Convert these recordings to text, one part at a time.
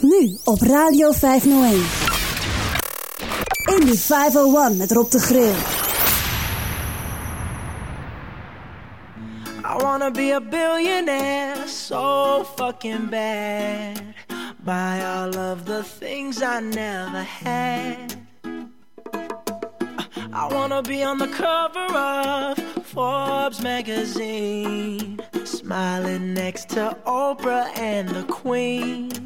Nu op Radio 501. Indie 501 met Rob de Grill. I wanna be a billionaire so fucking bad. Buy all of the things I never had. I wanna be on the cover of Forbes magazine, smiling next to Oprah and the Queen.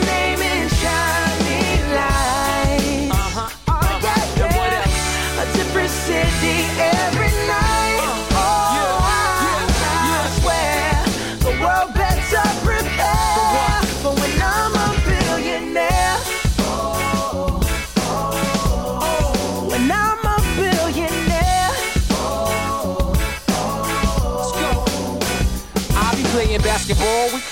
basketball. We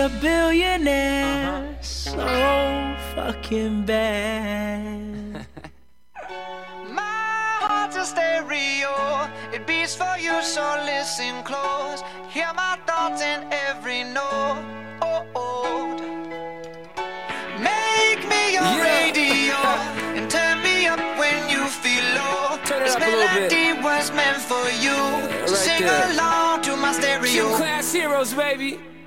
a billionaire uh-huh. so fucking bad. My heart's a stereo. It beats for you, so listen close. Hear my thoughts in every note. Oh, oh. Make me your Yeah. radio and turn me up when you feel low. Turn it this up a little bit. melody was meant for you. so right sing there. along to my stereo. Gym class heroes, baby.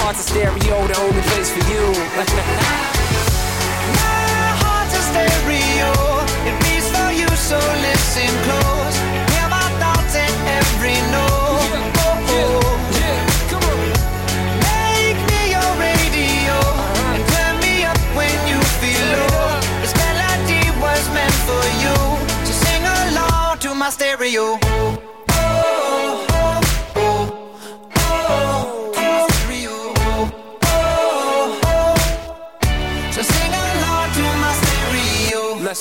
heart's a stereo, the only place for you. My heart's a stereo. It beats for you, so listen close. Hear my thoughts in every note. Oh, come on. Make me your radio uh-huh. and turn me up when you feel low. This melody was meant for you, so sing along to my stereo.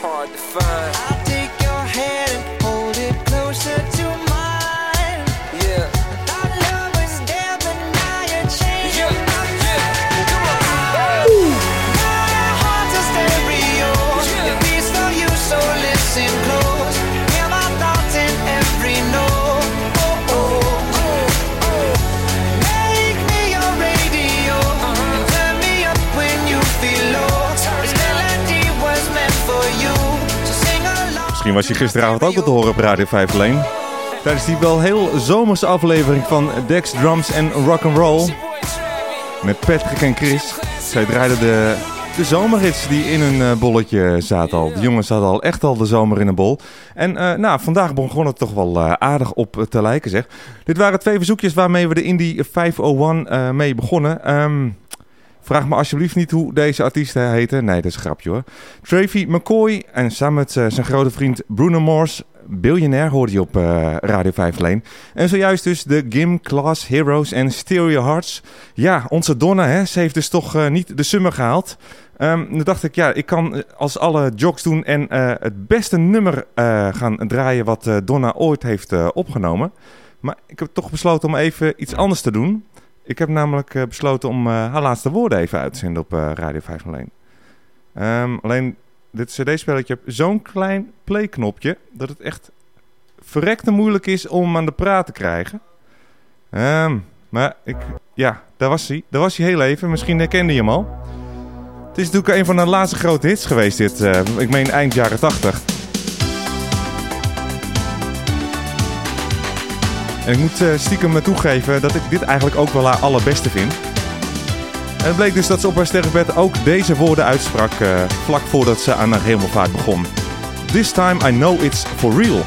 Hard to find. Misschien was je gisteravond ook al te horen op Radio 5 alleen. Tijdens die wel heel zomerse aflevering van Dex Drums en Rock'n'Roll. Met Patrick en Chris. Zij draaiden de, de zomerhits die in hun eh, bolletje zaten al. De jongens hadden al echt al de zomer in een bol. En eh, nou, vandaag begon het toch wel eh, aardig op te lijken zeg. Dit waren twee verzoekjes waarmee we de Indie 501 eh, mee begonnen. Ehm, vraag me alsjeblieft niet hoe deze artiesten heten. Nee, dat is een grapje hoor. Travie McCoy en samen met eh, zijn grote vriend Bruno Mars... Biljonair hoorde je op eh, Radio 5 alleen. En zojuist dus de Gym Class Heroes en Stereo Hearts. Ja, onze Donna, hè, ze heeft dus toch eh, niet de summer gehaald. Toen dacht ik, ja, ik kan als alle jocks doen en het beste nummer gaan draaien wat Donna ooit heeft opgenomen. Maar ik heb toch besloten om even iets anders te doen. Ik heb namelijk eh, besloten om eh, haar laatste woorden even uit te zenden op eh, Radio 5 alleen. Ehm, alleen dit cd-spelletje heeft zo'n klein play-knopje dat het echt verrekte moeilijk is om aan de praat te krijgen. Ehm, maar ik, ja, daar was hij. Daar was hij heel even. Misschien herkende je hem al. Het is natuurlijk een van de laatste grote hits geweest dit. ik meen eind jaren 80. En ik moet eh, stiekem me toegeven dat ik dit eigenlijk ook wel haar allerbeste vind. En het bleek dus dat ze op haar sterfbed ook deze woorden uitsprak eh, vlak voordat ze aan haar hemelvaart begon. This time I know it's for real.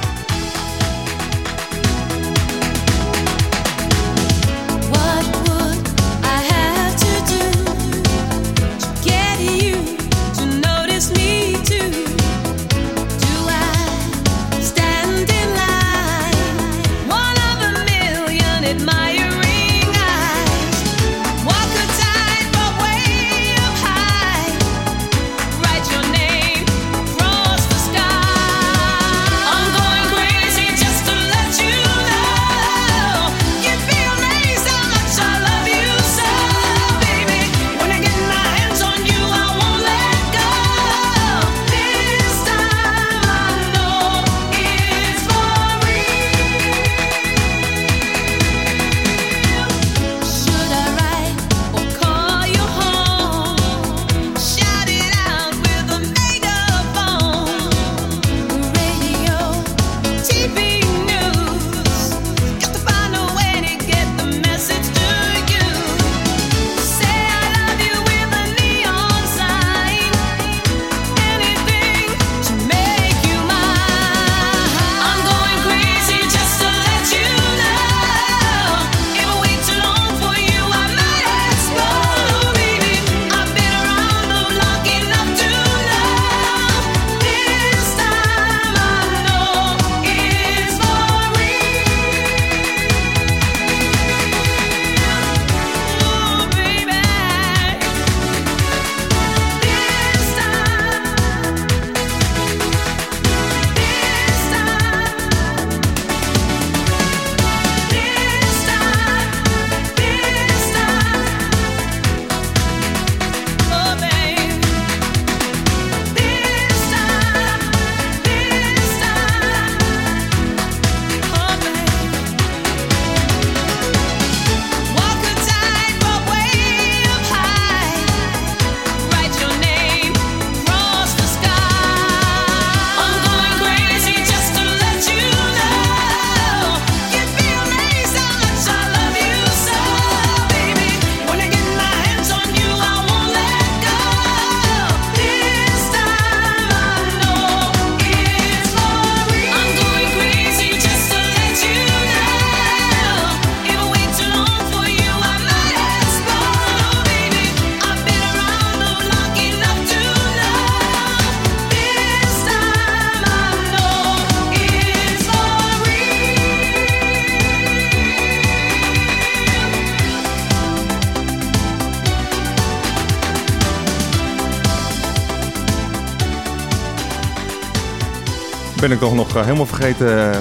ben ik toch nog eh, helemaal vergeten eh,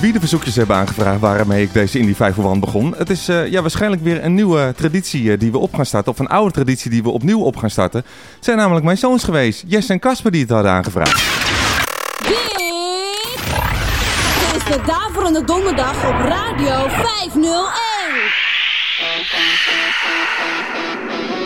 wie de verzoekjes hebben aangevraagd waarmee ik deze Indie 501 begon. Het is eh, ja, waarschijnlijk weer een nieuwe traditie die we op gaan starten. Of een oude traditie die we opnieuw op gaan starten. Het zijn namelijk mijn zoons geweest, Jess en Casper, die het hadden aangevraagd. Dit is de Daverende Donderdag op Radio 501.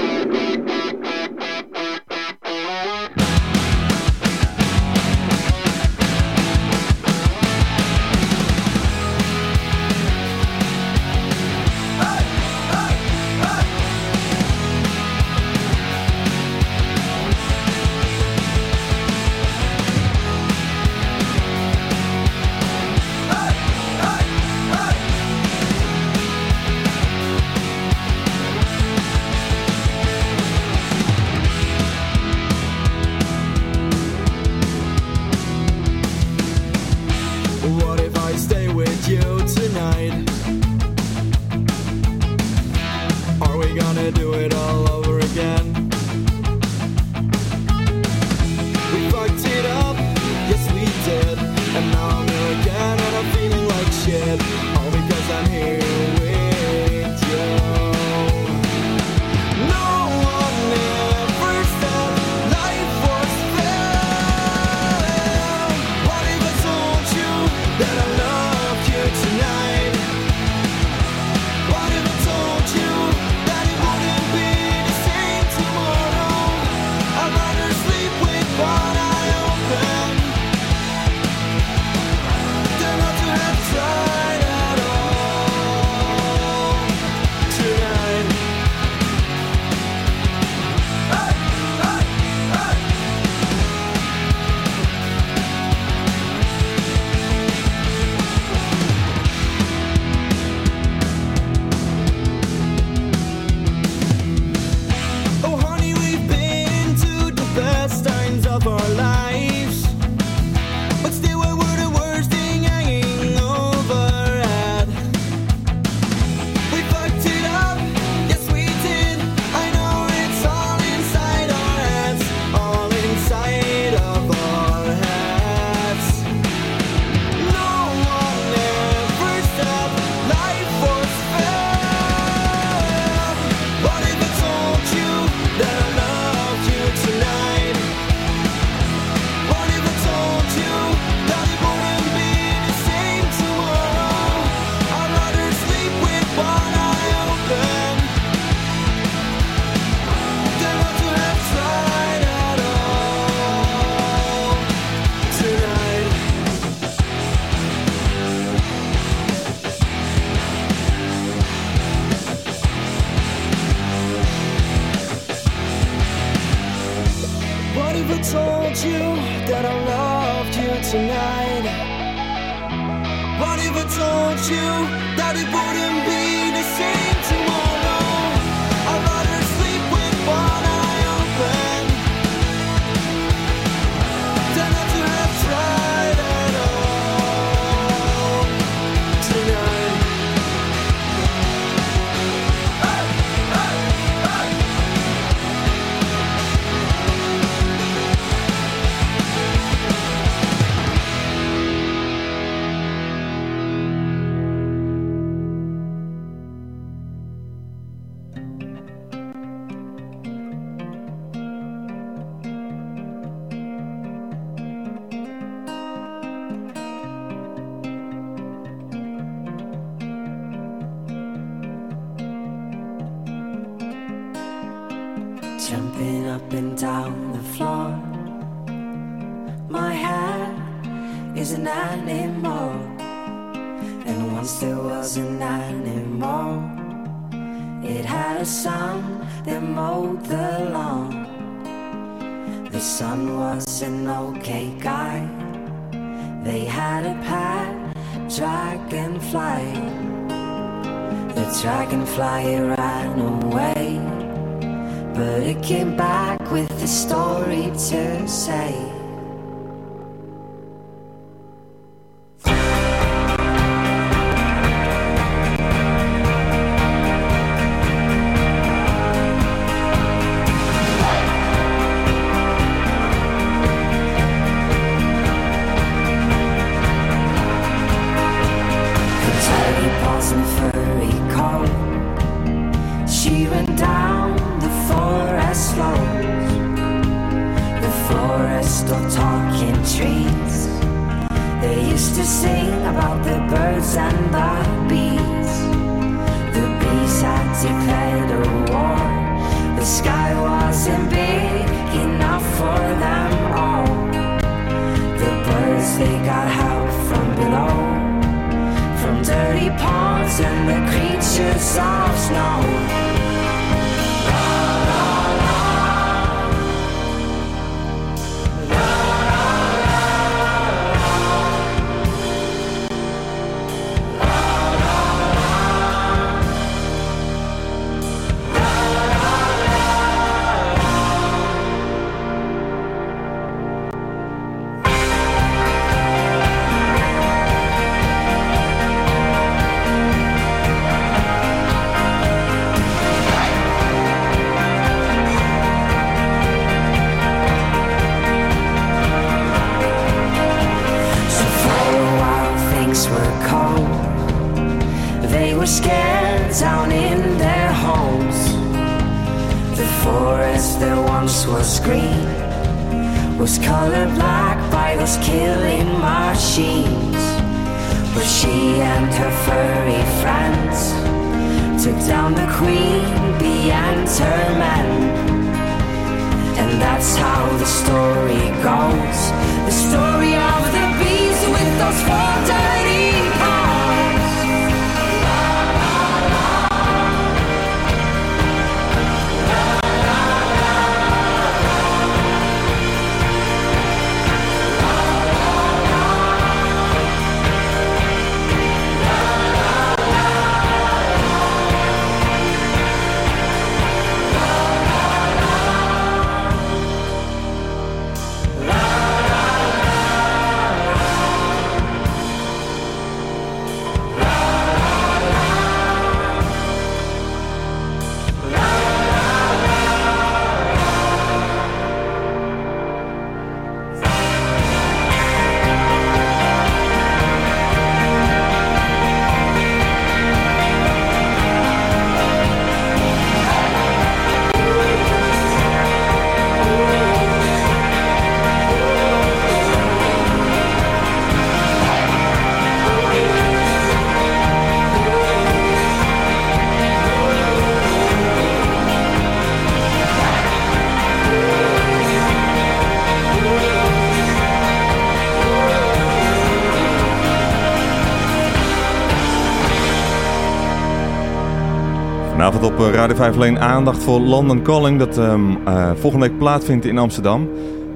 Op eh, Radio 5 alleen aandacht voor London Calling, dat ehm, eh, volgende week plaatsvindt in Amsterdam.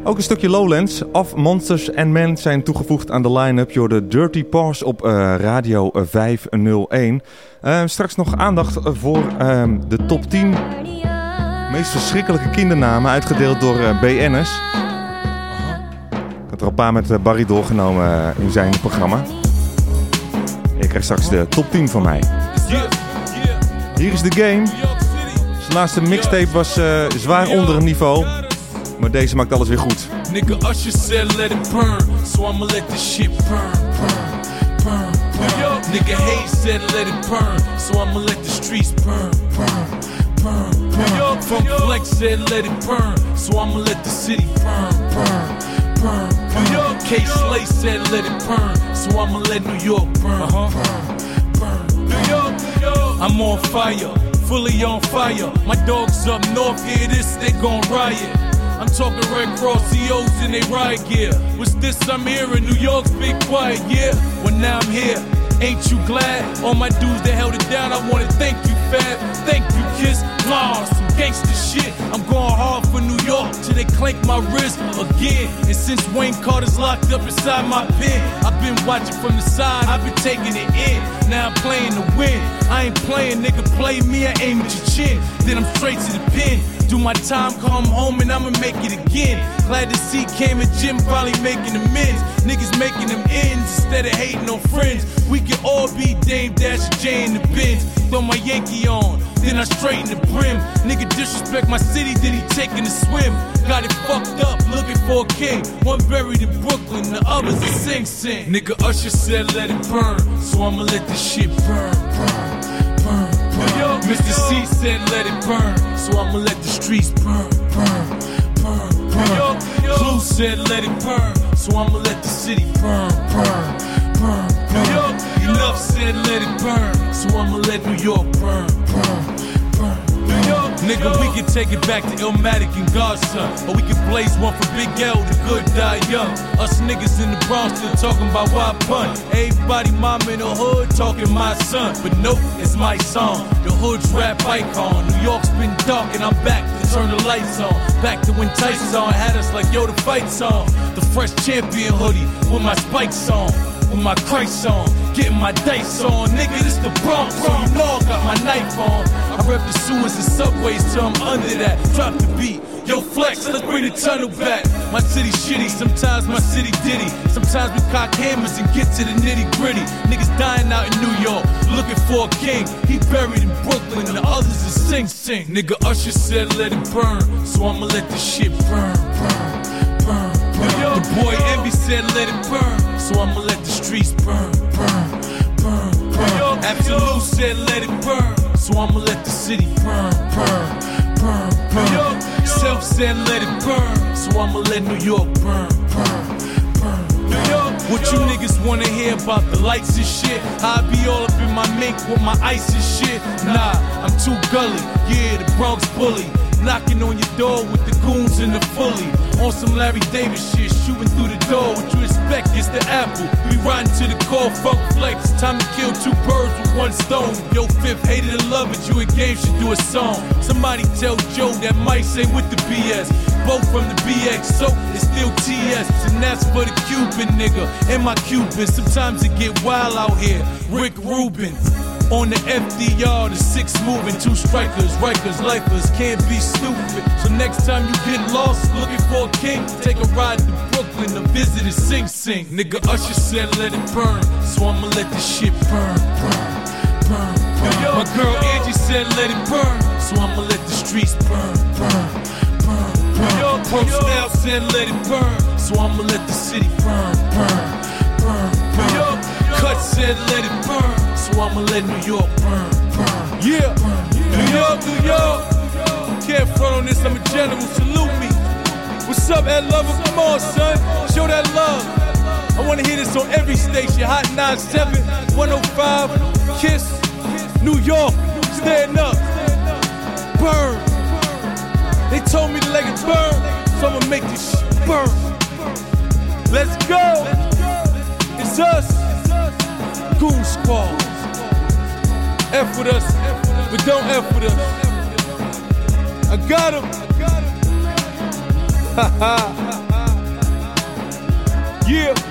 Ook een stukje Lowlands. Of Monsters and Men zijn toegevoegd aan de line-up. Je hoorde Dirty Paws op eh, Radio 501. Eh, straks nog aandacht voor ehm, de top 10 meest verschrikkelijke kindernamen uitgedeeld door BN'ers. Ik had er een paar met Barry doorgenomen in zijn programma. Je krijgt straks de top 10 van mij. Hier is de game. Zijn laatste mixtape was eh, zwaar onder een niveau. Maar deze maakt alles weer goed. Nigga Usher said let it burn, so I'ma let this shit burn, burn, burn, burn. Nigga Hayes said let it burn, so I'ma let the streets burn, burn, burn, burn. Funk Flex said let it burn, so I'ma let the city burn, burn, burn, burn. K Slay said let it burn, so I'ma let New York burn, burn, burn. I'm on fire, fully on fire. My dogs up north, hear this, they gon' riot. I'm talking Red Cross CEOs in they riot gear. What's this I'm hearing? New York's big quiet, yeah. Well, now I'm here. Ain't you glad? All my dudes that held it down, I wanna thank you, Fab. Thank you, Kiss. Nah, some gangster shit. I'm going hard for New York till they clank my wrist again. And since Wayne Carter's locked up inside my pen, I've been watching from the side, I've been taking it in. Now I'm playing to win. I ain't playing, nigga, play me, I aim at your chin. Then I'm straight to the pin. Do my time, come home, and I'ma make it again. Glad to see Cam and Jim finally making amends. Niggas making them ends instead of hating on friends. We can all be Dame Dash and J in the bins. Throw my Yankee on, then I straighten the brim. Nigga disrespect my city, then he taking a swim. Got it fucked up, looking for a king. One buried in Brooklyn, the others a Sing Sing. Nigga Usher said let it burn, so I'ma let this shit burn, burn, burn, burn. Mr. C said let it burn, so I'ma let the streets burn, burn, burn, burn. Blue said let it burn, so I'ma let the city burn, burn, burn, burn. Enough said let it burn, so I'ma let New York burn, burn, burn. Nigga, we can take it back to Illmatic and Godson. Or we can blaze one for Big L, the good die young. Us niggas in the Bronx still talking about why pun. Everybody mom in the hood talking my son. But nope, it's my song. The hood's rap icon. New York's been dark and I'm back to turn the lights on. Back to when Tyson had us like yo, the fight's on. The fresh champion hoodie with my spikes on. With my Christ on, getting my dice on. Nigga, this the Bronx, so you know I got my knife on. I rep the sewers and subways till I'm under that. Drop the beat. Yo, flex, let's bring the tunnel back. My city shitty, sometimes my city ditty. Sometimes we cock hammers and get to the nitty gritty. Niggas dying out in New York, looking for a king. He buried in Brooklyn, and the others is sing sing. Nigga Usher said let it burn, so I'ma let this shit burn, burn, burn, burn. The boy Envy said let it burn, so I'ma let the streets burn, burn, burn, burn. Absolute said let it burn, so I'ma let the city burn, burn, burn, burn. Self said let it burn, so I'ma let New York burn, burn, burn. New York, what you niggas wanna hear about the lights and shit? I be all up in my mink with my ice and shit. Nah, I'm too gully, yeah, the Bronx bully. Knocking on your door with the goons and the fully. On some Larry Davis shit, shooting through the door. What you expect is the apple. We riding to the core, fuck flex. Time to kill two birds with one stone. Yo, fifth hated to love it, you a game should do a song. Somebody tell Joe that Mike's ain't with the BS. Both from the BX, so it's still TS. And that's for the Cuban nigga and my Cuban. Sometimes it get wild out here. Rick Rubin. On the FDR, the six moving, two strikers, rikers, lifers can't be stupid. So next time you get lost looking for a king, take a ride to Brooklyn to visit and sing sing. Nigga Usher said let it burn, so I'ma let this shit burn, burn, burn, burn. My girl Angie said let it burn, so I'ma let the streets burn, burn, burn, burn. Pro Style said let it burn, so I'ma let the city burn, burn, burn, burn. Cut said let it burn, so I'ma let New York burn, burn. Yeah, New York, New York. Can't front on this, I'm a general, salute me. What's up, Ed Lover? Come on, son, show that love. I wanna hear this on every station, Hot 97, 105, Kiss, New York, stand up, burn. They told me to let it burn, so I'ma make this shit burn. Let's go. It's us, Goon Squad. F with us, but don't F with us. I got him. Yeah.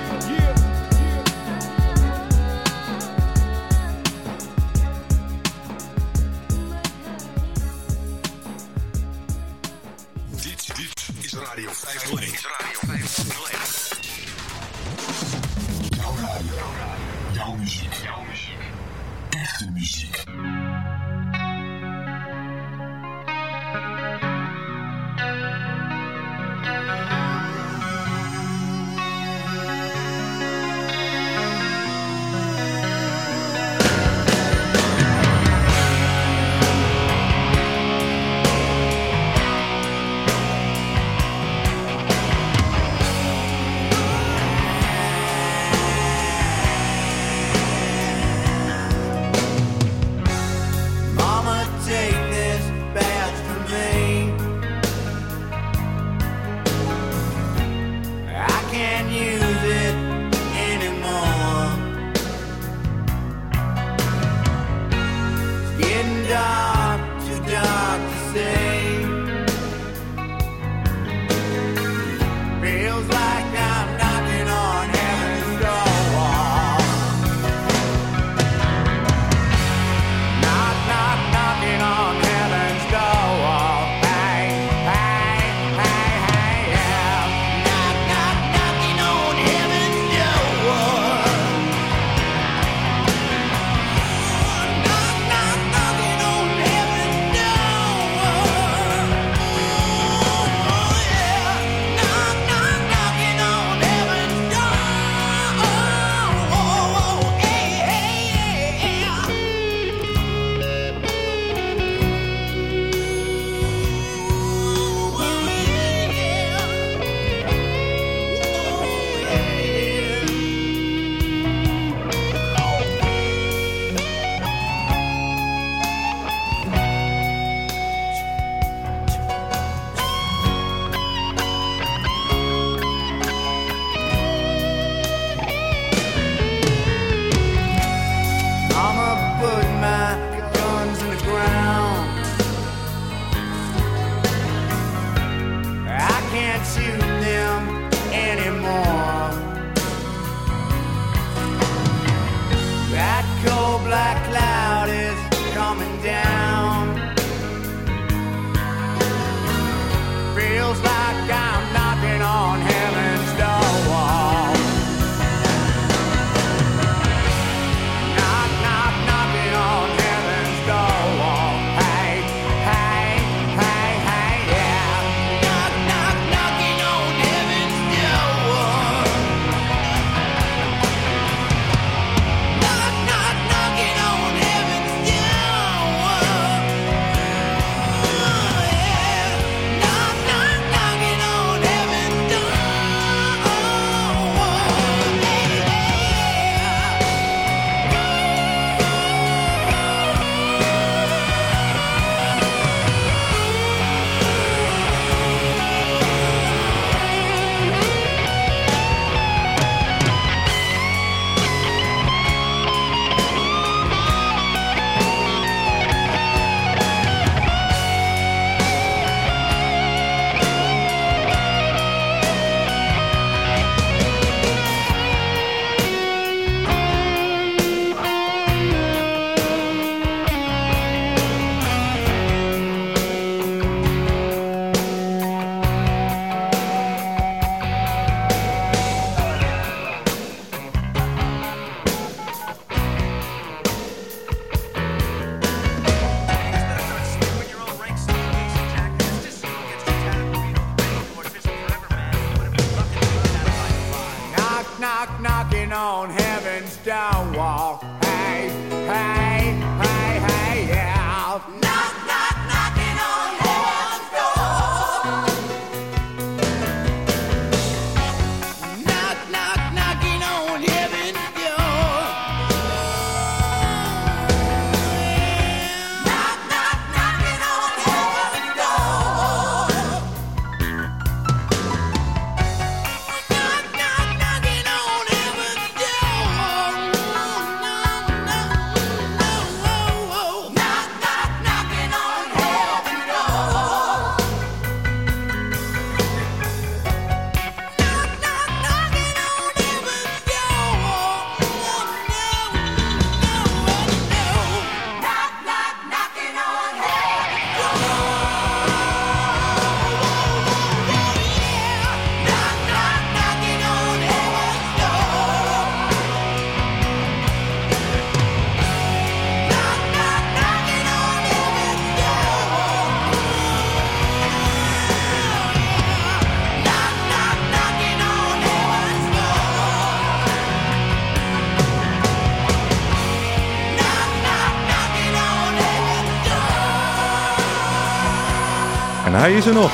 Is er nog.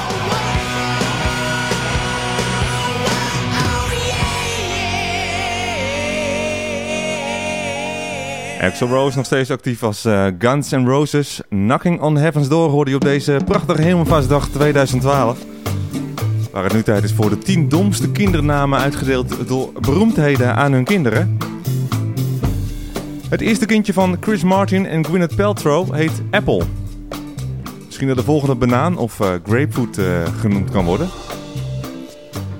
Axel Rose nog steeds actief als eh, Guns N' Roses. Knocking on Heaven's Door hoorde je op deze prachtige Hemelvaartsdag 2012. Waar het nu tijd is voor de 10 domste kindernamen uitgedeeld door beroemdheden aan hun kinderen. Het eerste kindje van Chris Martin en Gwyneth Paltrow heet Apple. Misschien dat de volgende banaan of eh, grapefruit eh, genoemd kan worden.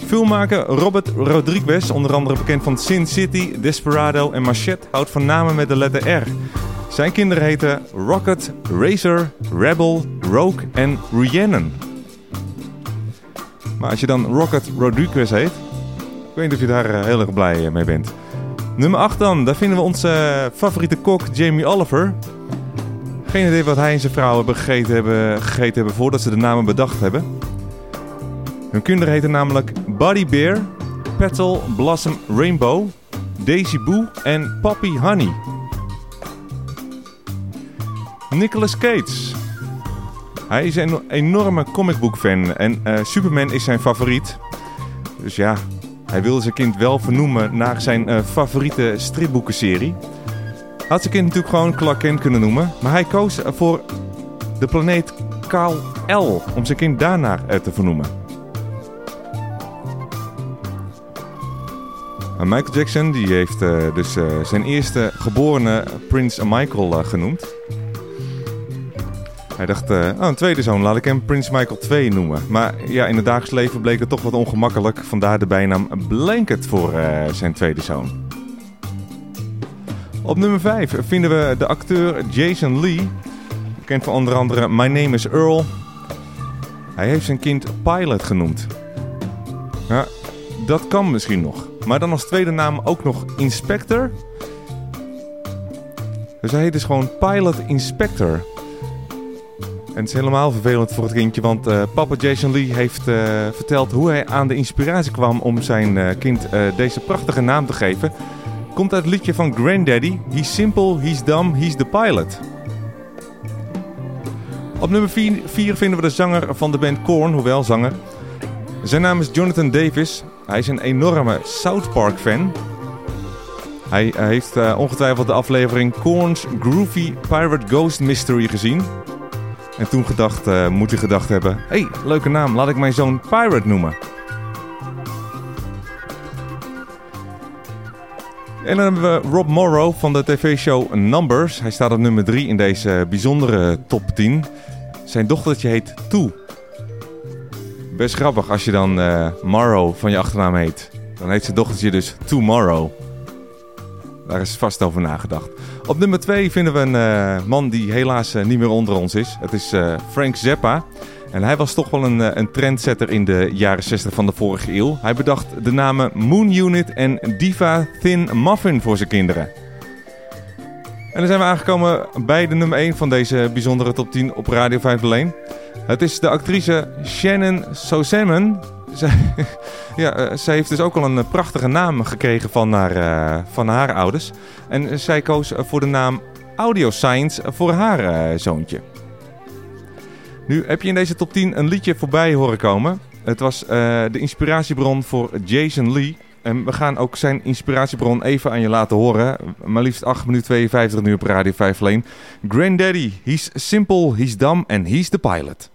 Filmmaker Robert Rodriguez, onder andere bekend van Sin City, Desperado en Machete, houdt van namen met de letter R. Zijn kinderen heten Rocket, Racer, Rebel, Rogue en Rhiannon. Maar als je dan Rocket Rodriguez heet, ik weet niet of je daar eh, heel erg blij mee bent. Nummer 8 dan, daar vinden we onze favoriete kok Jamie Oliver. Geen idee wat hij en zijn vrouw hebben gegeten, hebben voordat ze de namen bedacht hebben. Hun kinderen heten namelijk Buddy Bear, Petal Blossom Rainbow, Daisy Boo en Poppy Honey. Nicolas Cage. Hij is een enorme comicbook fan en eh, Superman is zijn favoriet. Dus ja, hij wilde zijn kind wel vernoemen naar zijn eh, favoriete stripboekenserie. Had zijn kind natuurlijk gewoon Clark kunnen noemen, maar hij koos voor de planeet Kal-El om zijn kind daarnaar te vernoemen. En Michael Jackson die heeft eh, dus eh, zijn eerste geborene Prins Michael eh, genoemd. Hij dacht, oh, een tweede zoon, laat ik hem Prins Michael 2 noemen. Maar ja, in het dagelijks leven bleek het toch wat ongemakkelijk. Vandaar de bijnaam Blanket voor zijn tweede zoon. Op nummer 5 vinden we de acteur Jason Lee. Bekend van onder andere My Name is Earl. Hij heeft zijn kind Pilot genoemd. Ja, dat kan misschien nog. Maar dan als tweede naam ook nog Inspector. Dus hij heet dus gewoon Pilot Inspector. En het is helemaal vervelend voor het kindje, want eh, papa Jason Lee heeft eh, verteld hoe hij aan de inspiratie kwam om zijn eh, kind deze prachtige naam te geven. Komt uit het liedje van Granddaddy, He's Simple, He's Dumb, He's the Pilot. Op nummer 4 vinden we de zanger van de band Korn, hoewel zanger. Zijn naam is Jonathan Davis. Hij is een enorme South Park fan. Hij heeft eh, ongetwijfeld de aflevering Korn's Groovy Pirate Ghost Mystery gezien. En toen gedacht, eh, moet hij gedacht hebben... Hey, leuke naam, laat ik mijn zoon Pirate noemen. En dan hebben we Rob Morrow van de tv-show Numbers. Hij staat op nummer 3 in deze bijzondere top 10. Zijn dochtertje heet Toe. Best grappig als je dan eh, Morrow van je achternaam heet. Dan heet zijn dochtertje dus Tomorrow. Daar is vast over nagedacht. Op nummer 2 vinden we een eh, man die helaas eh, niet meer onder ons is. Het is Frank Zappa. En hij was toch wel een, eh, een trendsetter in de jaren 60 van de vorige eeuw. Hij bedacht de namen Moon Unit en Diva Thin Muffin voor zijn kinderen. En dan zijn we aangekomen bij de nummer 1 van deze bijzondere top 10 op Radio 5 alleen. Het is de actrice Shannon Sozeman. Zij, ja, eh, zij heeft dus ook al een eh, prachtige naam gekregen van haar, van haar ouders. En zij koos voor de naam Audio Science voor haar zoontje. Nu heb je in deze top 10 een liedje voorbij horen komen. Het was eh, de inspiratiebron voor Jason Lee. En we gaan ook zijn inspiratiebron even aan je laten horen. Maar liefst 8 minuten 52 nu op Radio 5 alleen. Granddaddy, he's simple, he's dumb and he's the pilot.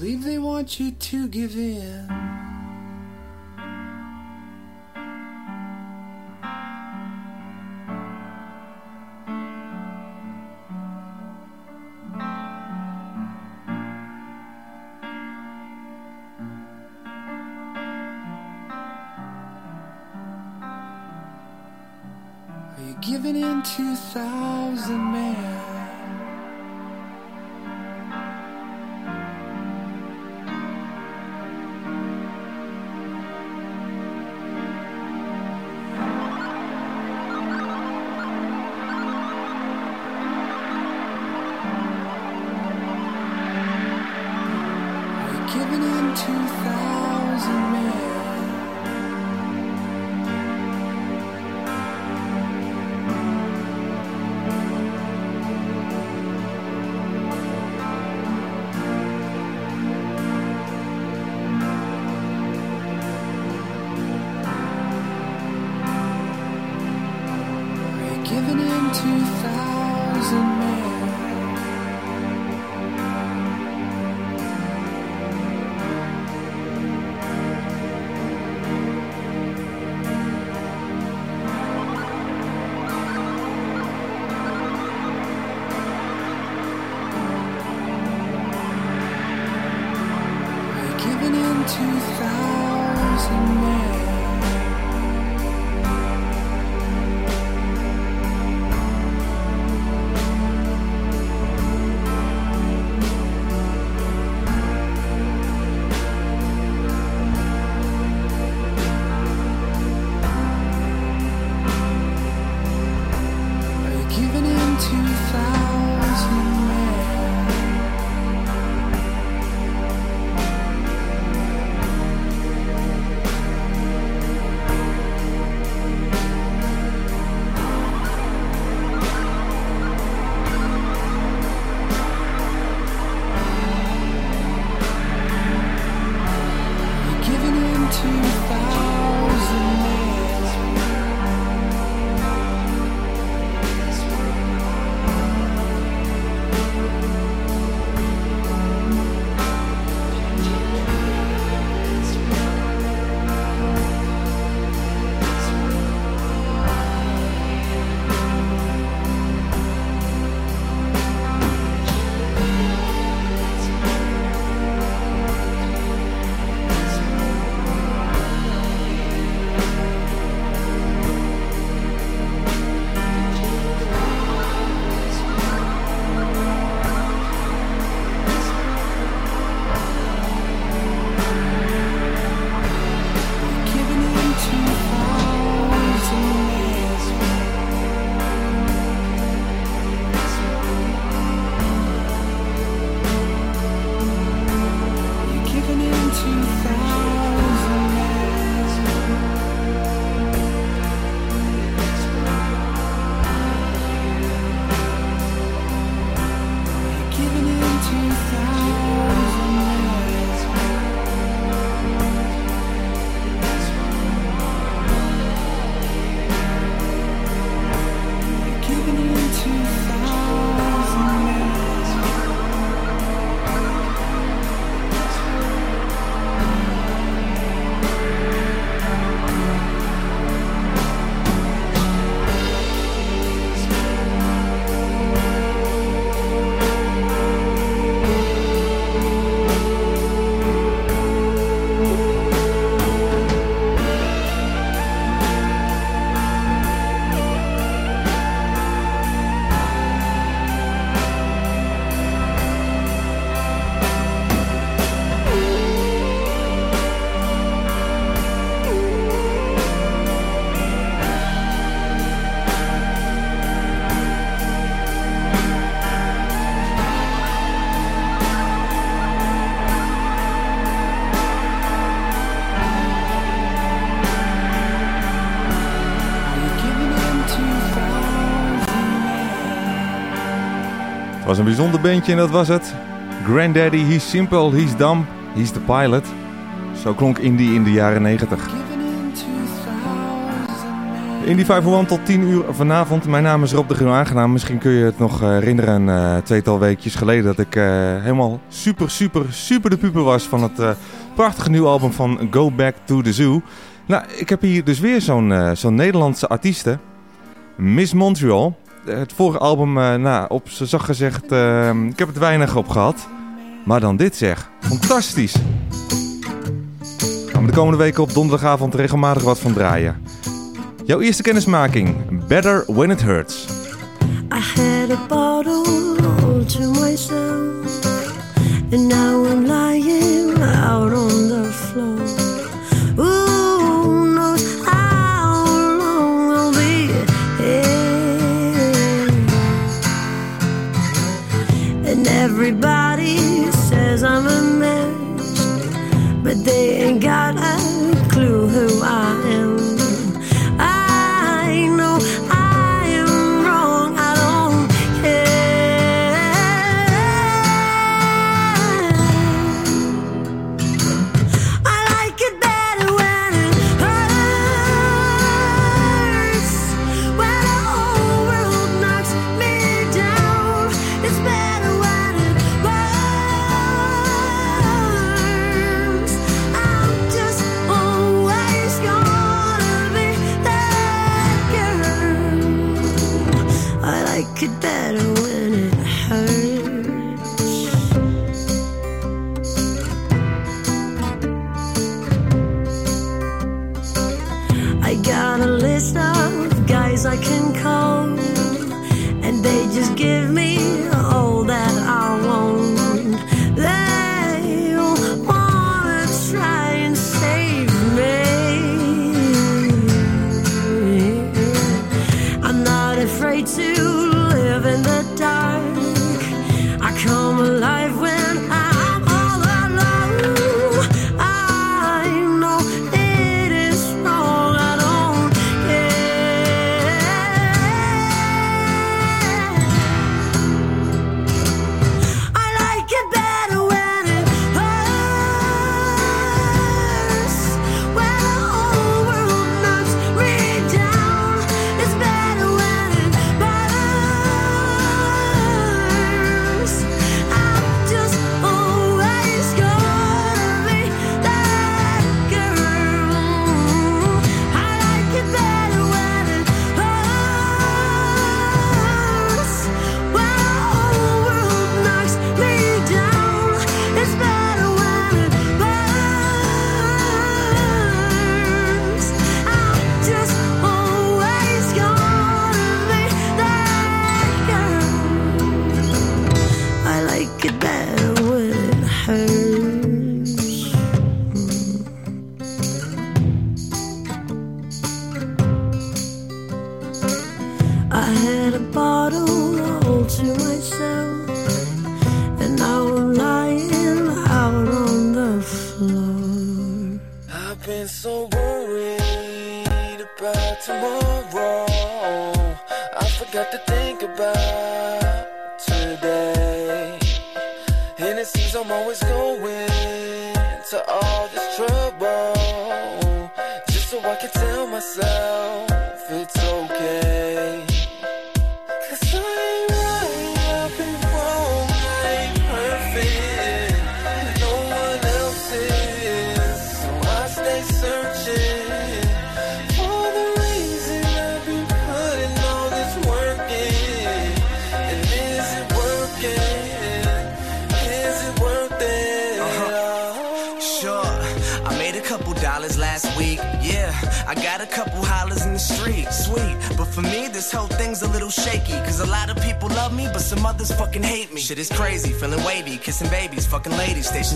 Believe they want you to give in. 幸福。Een bijzonder bandje en dat was het. Granddaddy, he's simple, he's dumb, he's the pilot. Zo klonk indie in de jaren 90. Giving in to thousand men. In die 501 tot 10 uur vanavond. Mijn naam is Rob de Groen aangenaam. Misschien kun je het nog eh, herinneren, een eh, tweetal weekjes geleden, dat ik eh, helemaal super, super, super de puper was van het prachtige nieuwe album van Go Back to the Zoo. Nou, ik heb hier dus weer zo'n zo'n Nederlandse artieste, Miss Montreal. Het vorige album, nou, op z'n zacht gezegd, eh, ik heb het weinig op gehad. Maar dan dit zeg, fantastisch. Gaan we de komende weken op donderdagavond regelmatig wat van draaien. Jouw eerste kennismaking, Better When It Hurts. I had a bottle and now I'm lying out on the floor.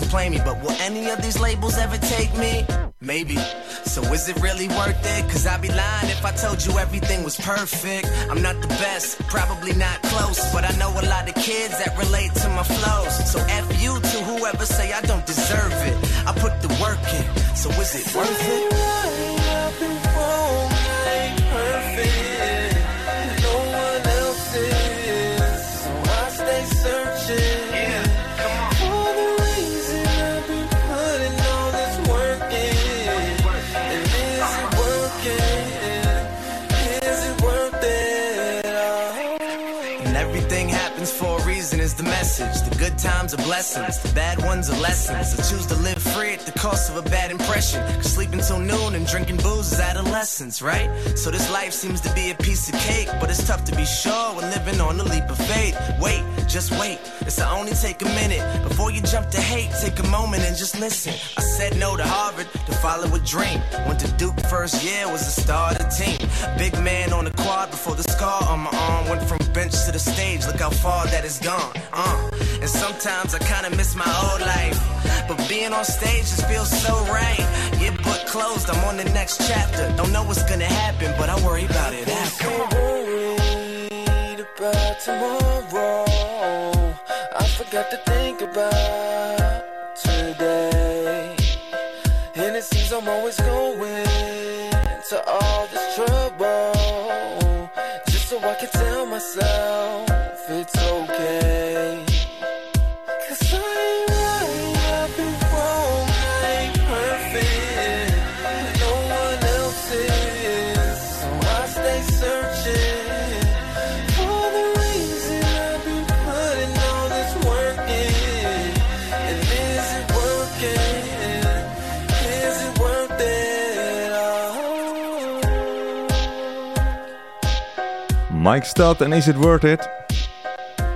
Play me. But will any of these labels ever take me? Maybe. So is it really worth it? Cause I'd be lying if I told you everything was perfect. I'm not the best, probably not close, but I know a lot of kids that relate to my flows. So F you to whoever say I don't are blessings, the bad ones are lessons. I choose to live free at the cost of a bad impression. Cause sleeping till noon and drinking booze is adolescence, right? So this life seems to be a piece of cake, but it's tough to be sure when living on the leap of faith. Wait, just wait. It's to only take a minute before you jump to hate. Take a moment and just listen. I said no to Harvard to follow a dream. Went to Duke first year, was the star of the team. Big man on the quad before the scar on my arm. Went from bench to the stage, look how far that has gone. Uh. And sometimes I kinda miss my old life. But being on stage just feels so right. Yeah, book closed, I'm on the next chapter. Don't know what's gonna happen, but I worry about it after. worried about tomorrow. I forgot to think about Mike Stad en Is It Worth It?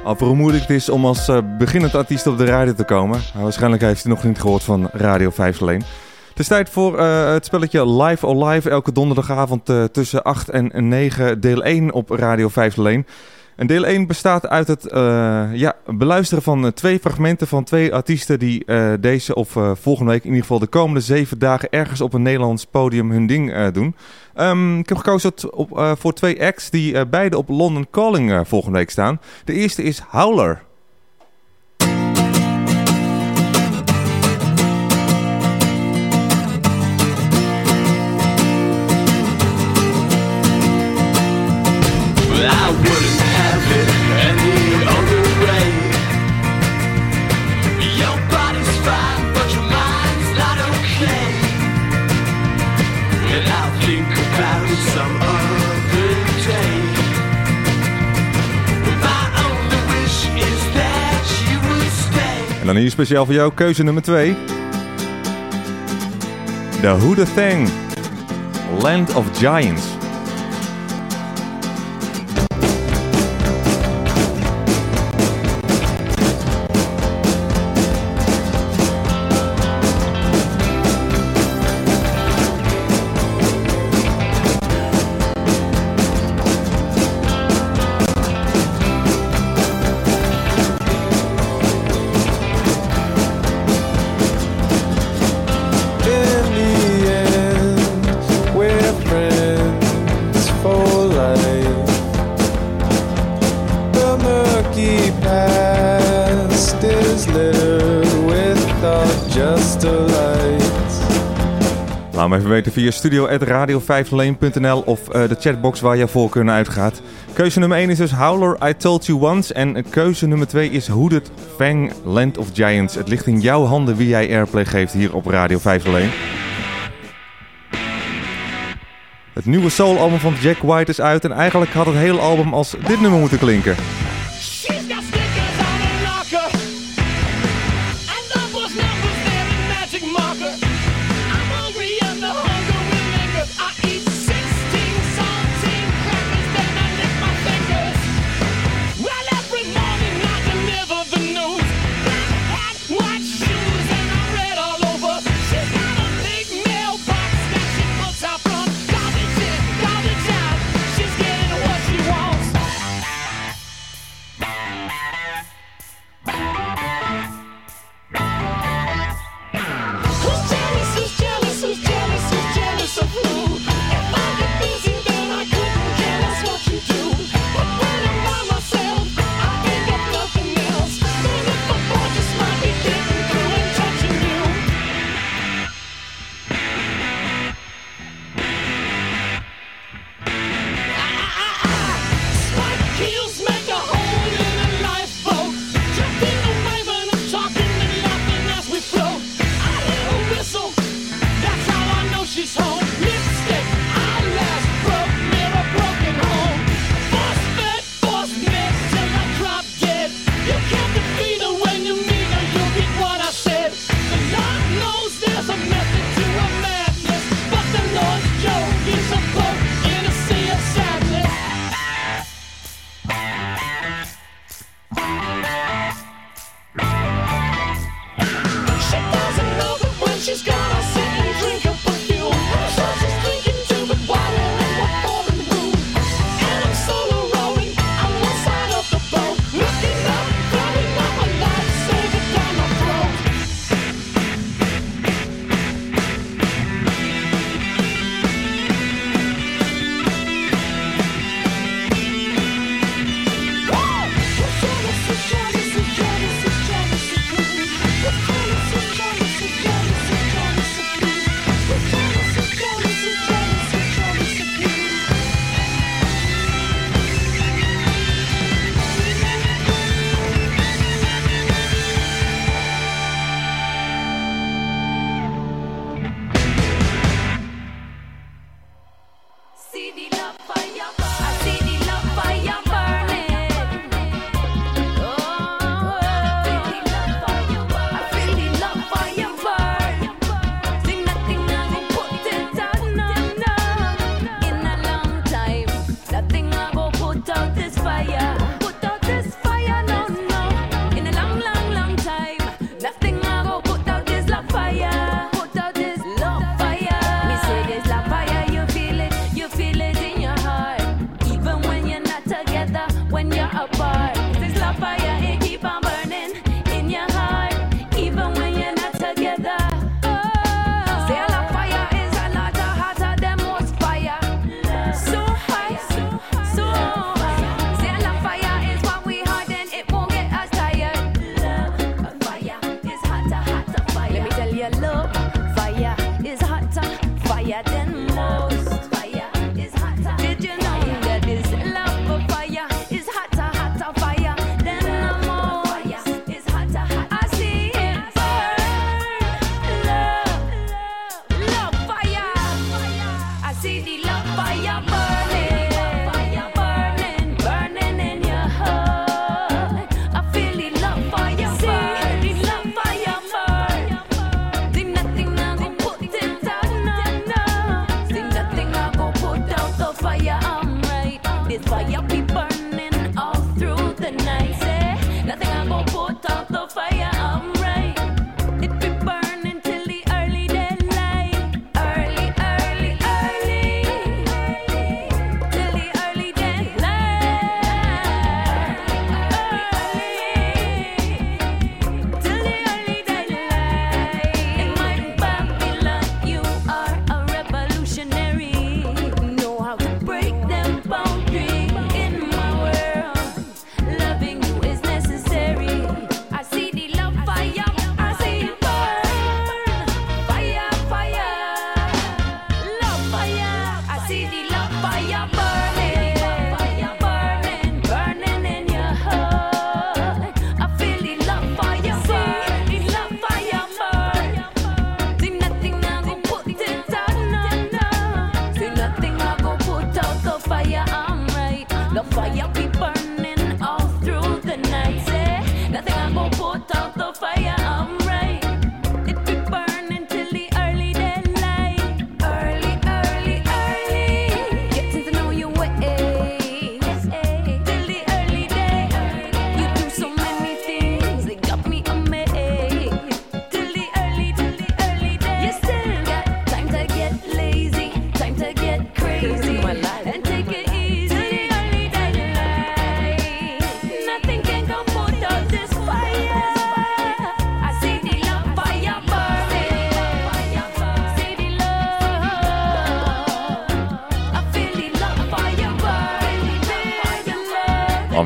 Hoe moeilijk het is om als eh, beginnend artiest op de radio te komen. Nou, waarschijnlijk heeft hij nog niet gehoord van Radio 5 alleen. Het is tijd voor eh, het spelletje Live or Live. Elke donderdagavond eh, tussen 8 en 9 deel 1 op Radio 5 alleen. En deel 1 bestaat uit het eh, ja, beluisteren van eh, twee fragmenten van twee artiesten die eh, deze of volgende week in ieder geval de komende zeven dagen ergens op een Nederlands podium hun ding doen. Ehm, ik heb gekozen voor twee acts die beide op London Calling volgende week staan. De eerste is Howler. Dan hier speciaal voor jou keuze nummer 2. The Who The Thing. Land of Giants. Via studio.radio5leen.nl of eh, de chatbox waar je voorkeur naar uitgaat. Keuze nummer 1 is dus Howler, I Told You Once. En keuze nummer 2 is Hooded Fang, Land of Giants. Het ligt in jouw handen wie jij airplay geeft hier op Radio 5 alleen. Het nieuwe soul-album van Jack White is uit en eigenlijk had het hele album als dit nummer moeten klinken.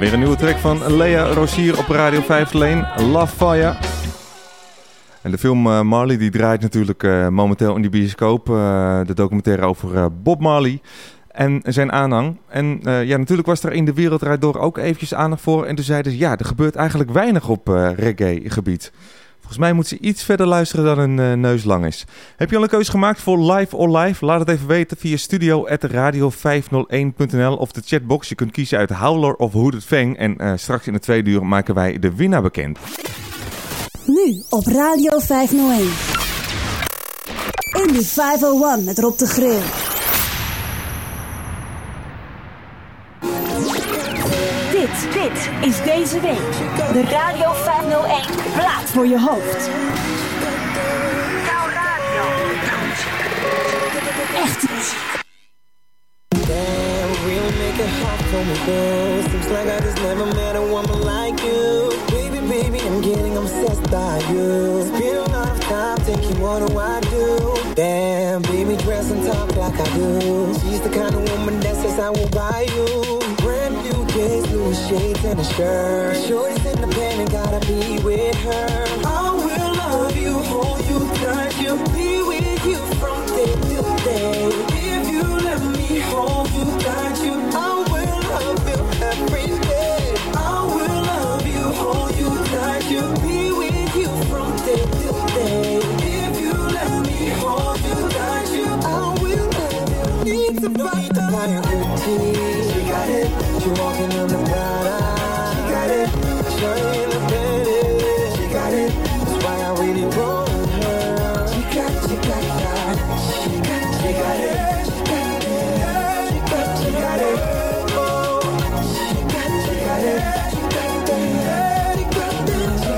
Alweer een nieuwe track van Lea Rosier op Radio 5 Leen, Love Fire. En de film eh, Marley die draait natuurlijk eh, momenteel in de bioscoop. eh, de documentaire over Bob Marley en zijn aanhang. En ja, natuurlijk was er in de wereld Draait door ook eventjes aandacht voor. En toen zeiden ze, ja, er gebeurt eigenlijk weinig op reggae-gebied. Volgens mij moet ze iets verder luisteren dan een eh, neus lang is. Heb je al een keuze gemaakt voor Live or Live? Laat het even weten via studio.radio501.nl of de chatbox. Je kunt kiezen uit Howler of Hooded Fang. En eh, straks in de tweede uur maken wij de winnaar bekend. Nu op Radio 501. Indie 501 met Rob de Grill. Dit, dit is deze week de Radio 501 plaat voor je hoofd. Jouw radio. Echte muziek. Seems like I just never met a woman like you. Baby, baby, I'm getting obsessed by you. A lot of time thinking, what do I do? Damn, baby, dress and talk like I do. She's the kind of woman that says I will buy you. Shades and a shirt. Shorty's independent, gotta be with her. I will love you, hold you, touch you, be with you from day to day. If you let me hold you, touch you, I will love you every day. I will love you, hold you, touch you, be with you from day to day. If you let me hold you, touch you, I will love you. Need to buy a routine. She got it. She walking on the. She got it. Bentley. She got it. That's why I really want her. She got, she got. She got, she got it. She got it. She got, she got it. Oh, she got, she got it. She. She.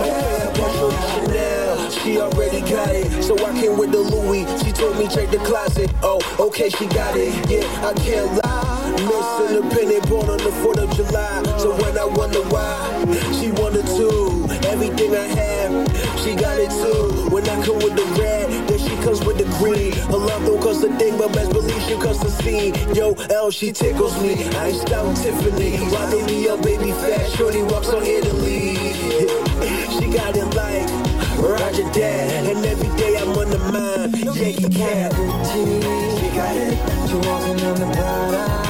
She she already got it. So I came with the Louis. She told me check the closet. Oh, okay, she got it. Yeah, I can't lie. Miss Independent, born on the 4th of July. So when I wonder why, she wanted to. Everything I have, she got it too. When I come with the red, then she comes with the green. Her love don't cost a thing, but best believe she comes to see. Yo, L, she tickles me. Iced out Tiffany. they me up, baby, fat. Shorty walks on Italy. she got it like. Roger Dad, and every day I'm on the mind. Yeah, you. She got it. She walking on the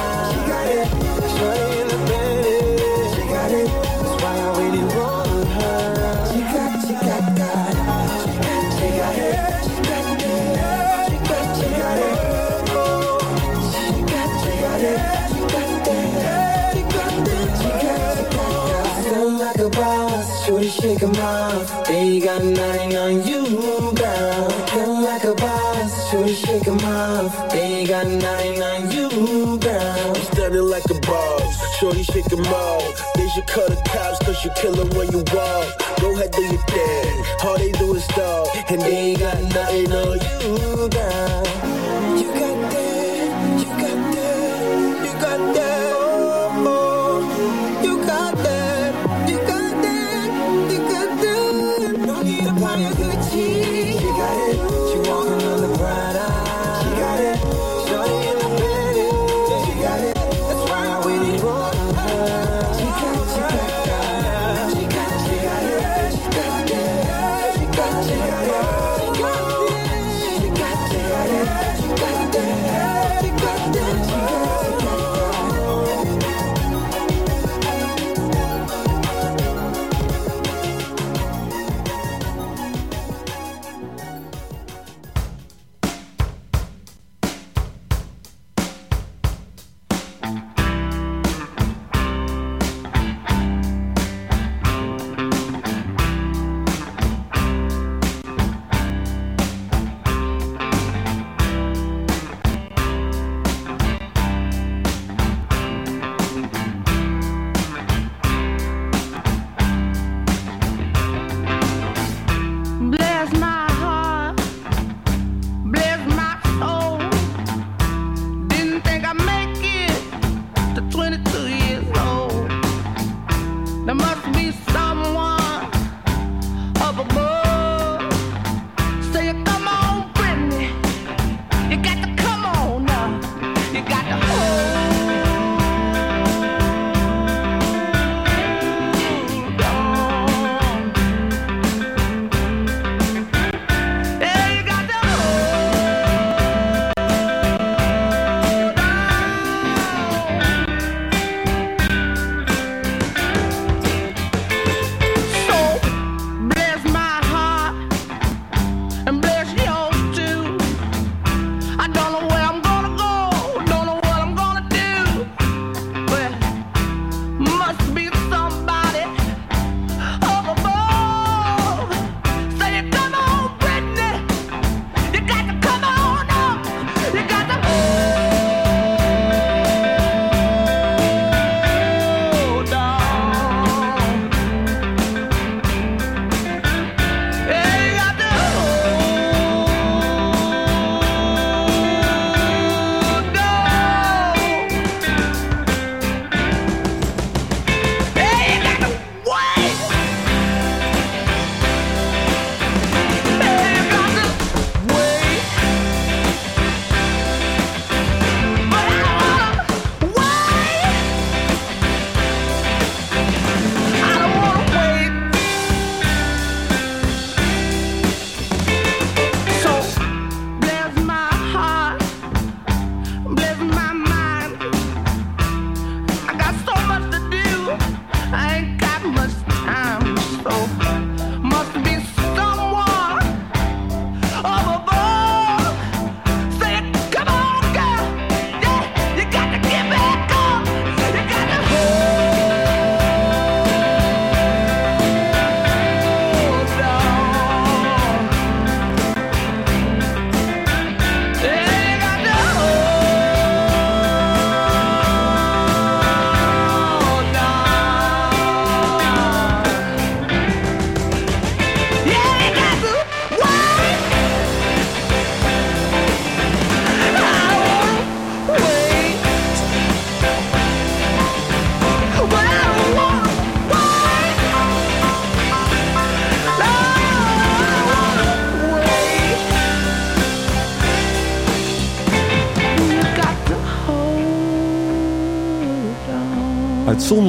shake them off. They ain't got nothing on you, girl. Come like a boss, shoot shake them off. They ain't got nothing Shorty shake them all. They should call the cops cause you kill them when you walk. Go ahead, do your thing. All they do is talk, And they ain't got nothing on you, girl.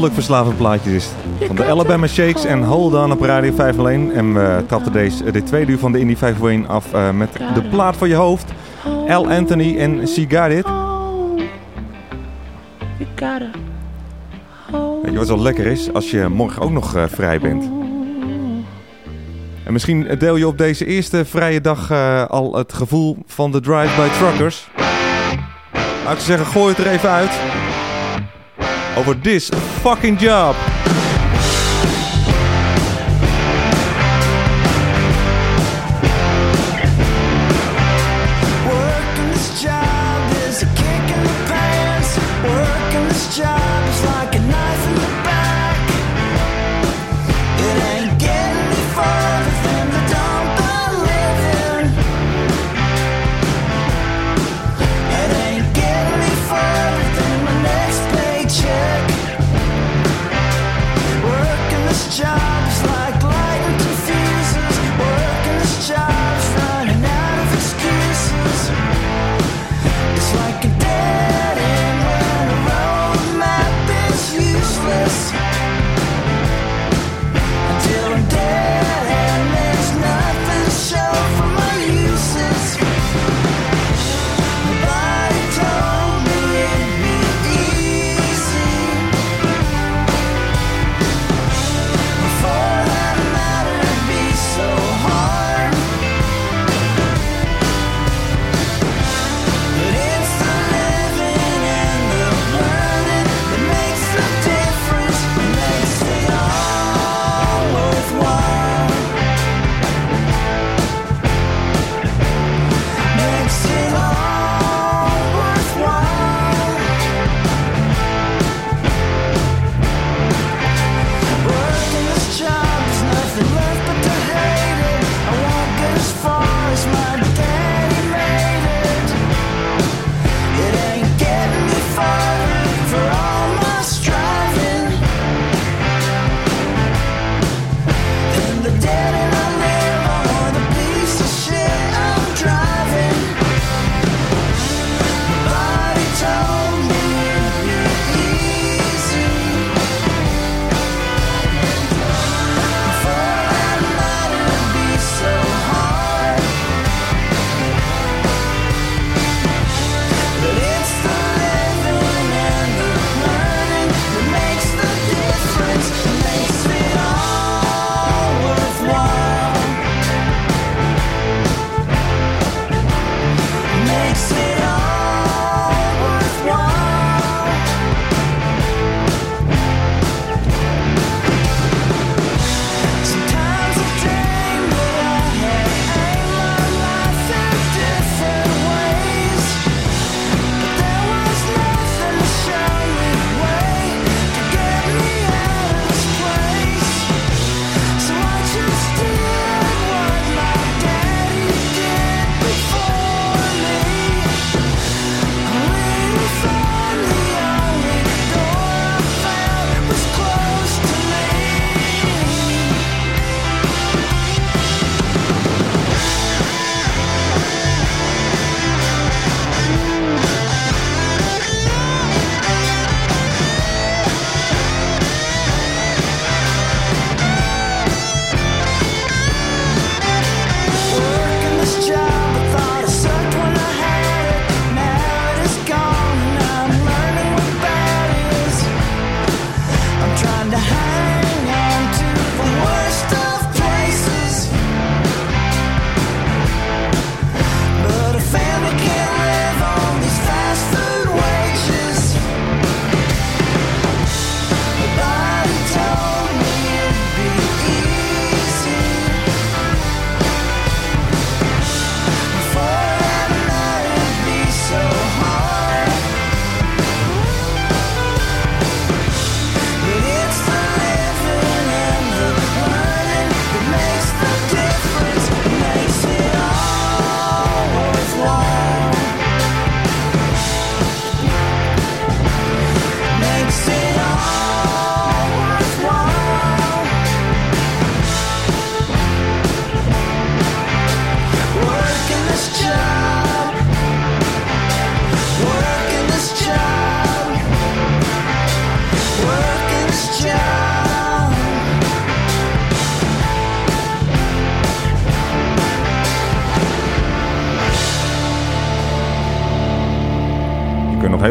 gruwelijk verslavend plaatje is. Van de Alabama Shakes en Hold On op Radio 501. En we trapten deze, dit tweede uur van de Indie 501 af uh, met de plaat van je hoofd. L. Anthony en She Got It. Weet je wat zo lekker is? Als je morgen ook nog uh, vrij bent. En misschien deel je op deze eerste vrije dag uh, al het gevoel van de Drive-by Truckers. Laat ik zeggen, gooi het er even uit. over this fucking job.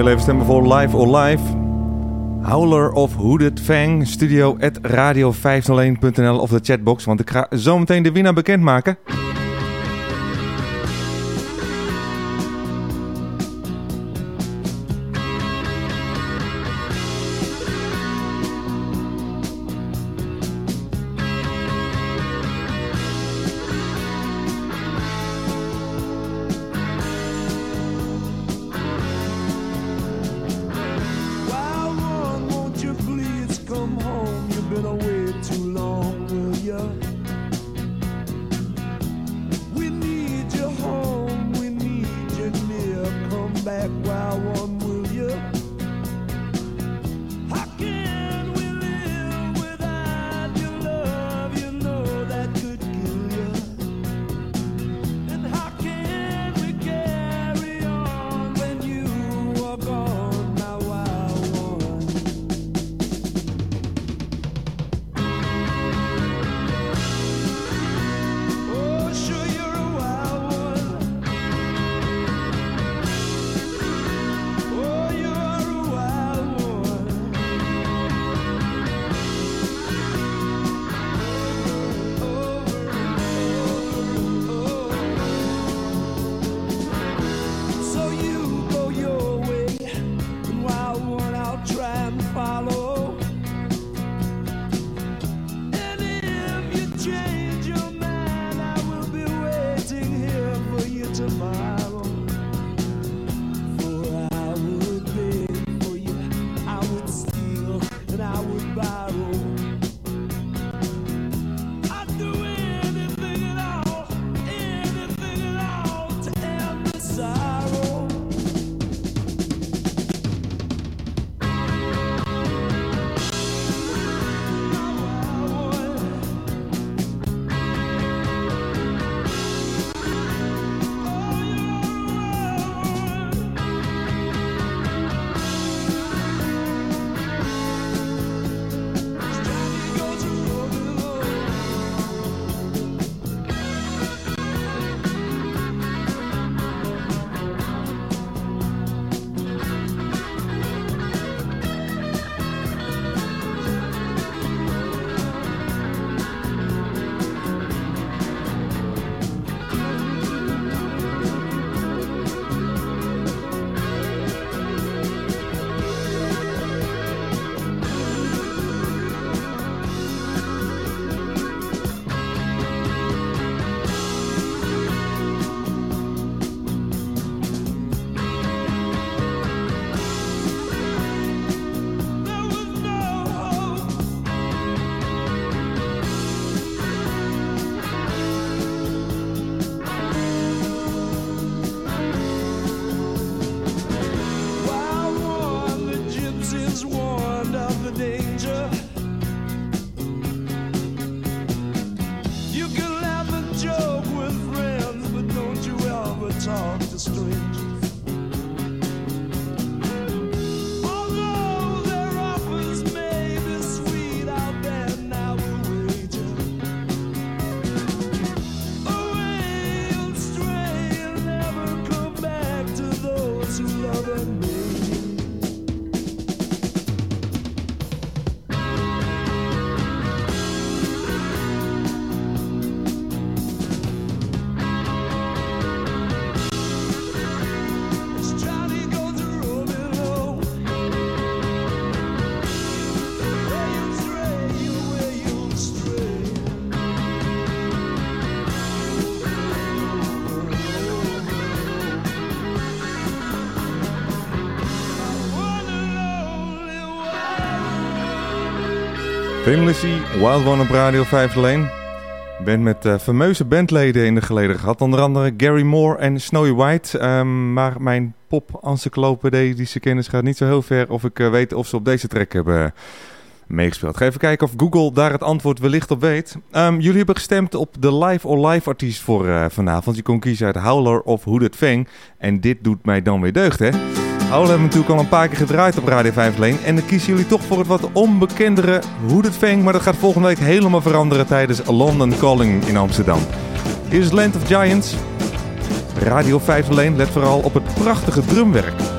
Heel even stemmen voor Live or Live. Howler of Hooded Fang, studio at radio501.nl of de chatbox, want ik ga zo meteen de winnaar bekendmaken. Lizzy, Wild One op Radio 5 alleen. Ben met eh, fameuze bandleden in de geleden gehad. Onder andere Gary Moore en Snowy White. Ehm, maar mijn pop-encyclopedische kennis gaat niet zo heel ver of ik eh, weet of ze op deze track hebben meegespeeld. Ga even kijken of Google daar het antwoord wellicht op weet. Ehm, jullie hebben gestemd op de live or live artiest voor eh, vanavond. Je kon kiezen uit Howler of Hooded Fang. En dit doet mij dan weer deugd, hè? Howler hebben we natuurlijk al een paar keer gedraaid op Radio 5 alleen. En dan kiezen jullie toch voor het wat onbekendere Hooded. Maar dat gaat volgende week helemaal veranderen tijdens London Calling in Amsterdam. Hier is Land of Giants. Radio 5 alleen, let vooral op het prachtige drumwerk.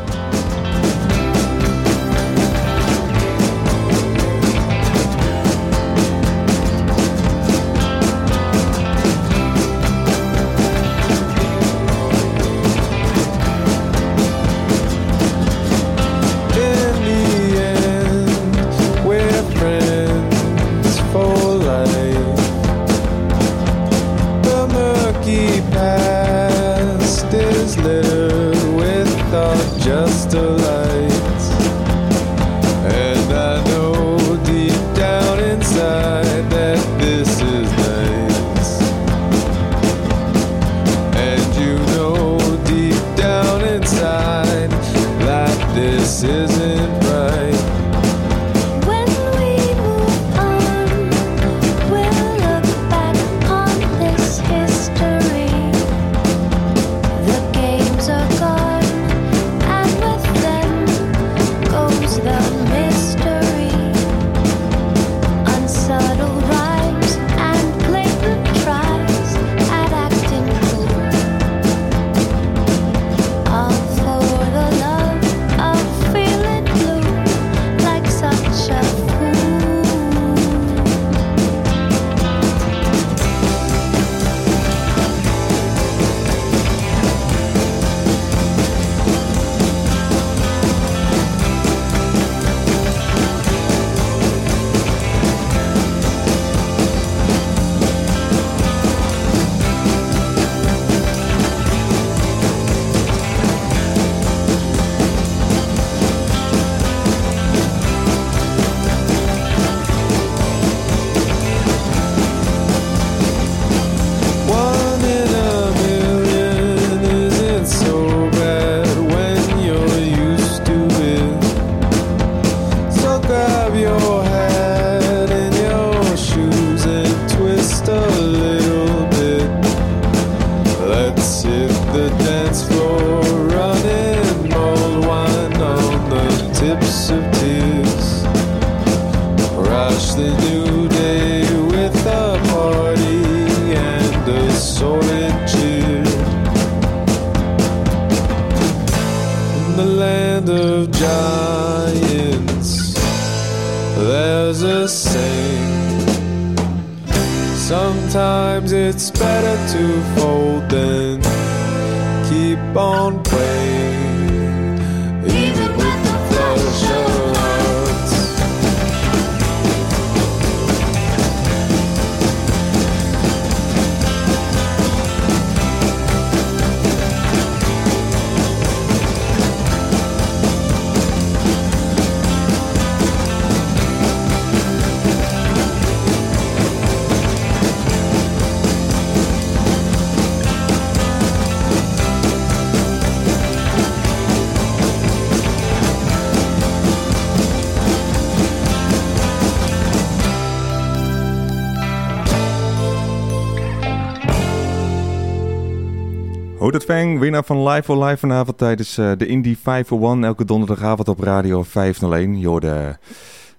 Fang, winnaar van Live for Live vanavond tijdens eh, de Indie 501. Elke donderdagavond op Radio 501. Je hoorde eh,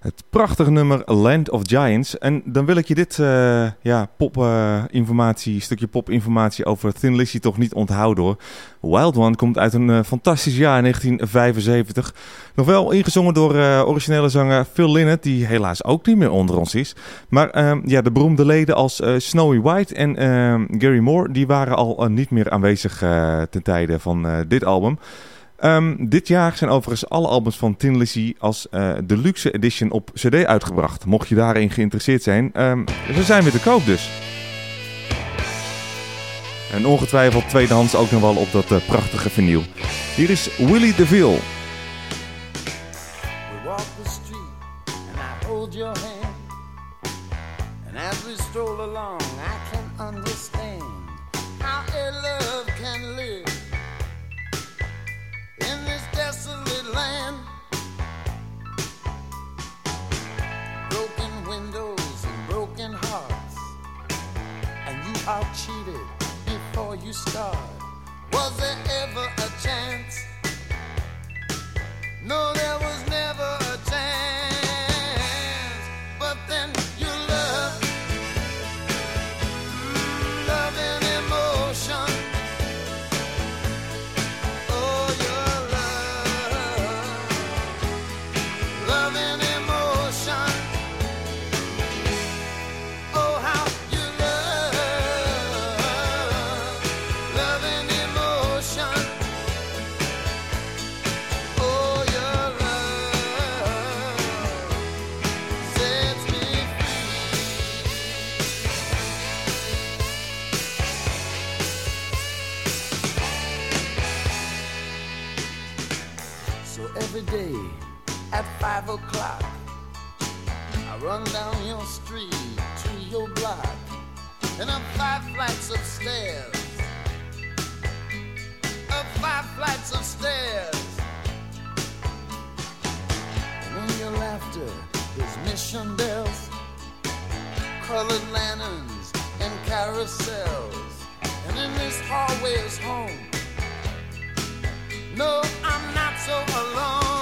het prachtige nummer Land of Giants. En dan wil ik je dit eh, ja, pop-informatie, stukje pop-informatie over Thin Lizzy toch niet onthouden hoor. Wild One komt uit een eh, fantastisch jaar 1975. Nog wel ingezongen door eh, originele zanger Phil Lynott, die helaas ook niet meer onder ons is. Maar ehm, ja, de beroemde leden als eh, Snowy White en ehm, Gary Moore, die waren al eh, niet meer aanwezig eh, ten tijde van eh, dit album. Ehm, dit jaar zijn overigens alle albums van Tin Lizzy als eh, deluxe edition op cd uitgebracht. Mocht je daarin geïnteresseerd zijn, ehm, ze zijn weer te koop dus. En ongetwijfeld tweedehands ook nog wel op dat eh, prachtige vinyl. Hier is Willie DeVille. Are cheated before you start. Was there ever a chance? No, there was never five o'clock. I run down your street to your block, and up five flights of stairs. Up five flights of stairs. And in your laughter there's mission bells, colored lanterns, and carousels. And in this hallway is home. No, I'm not so alone.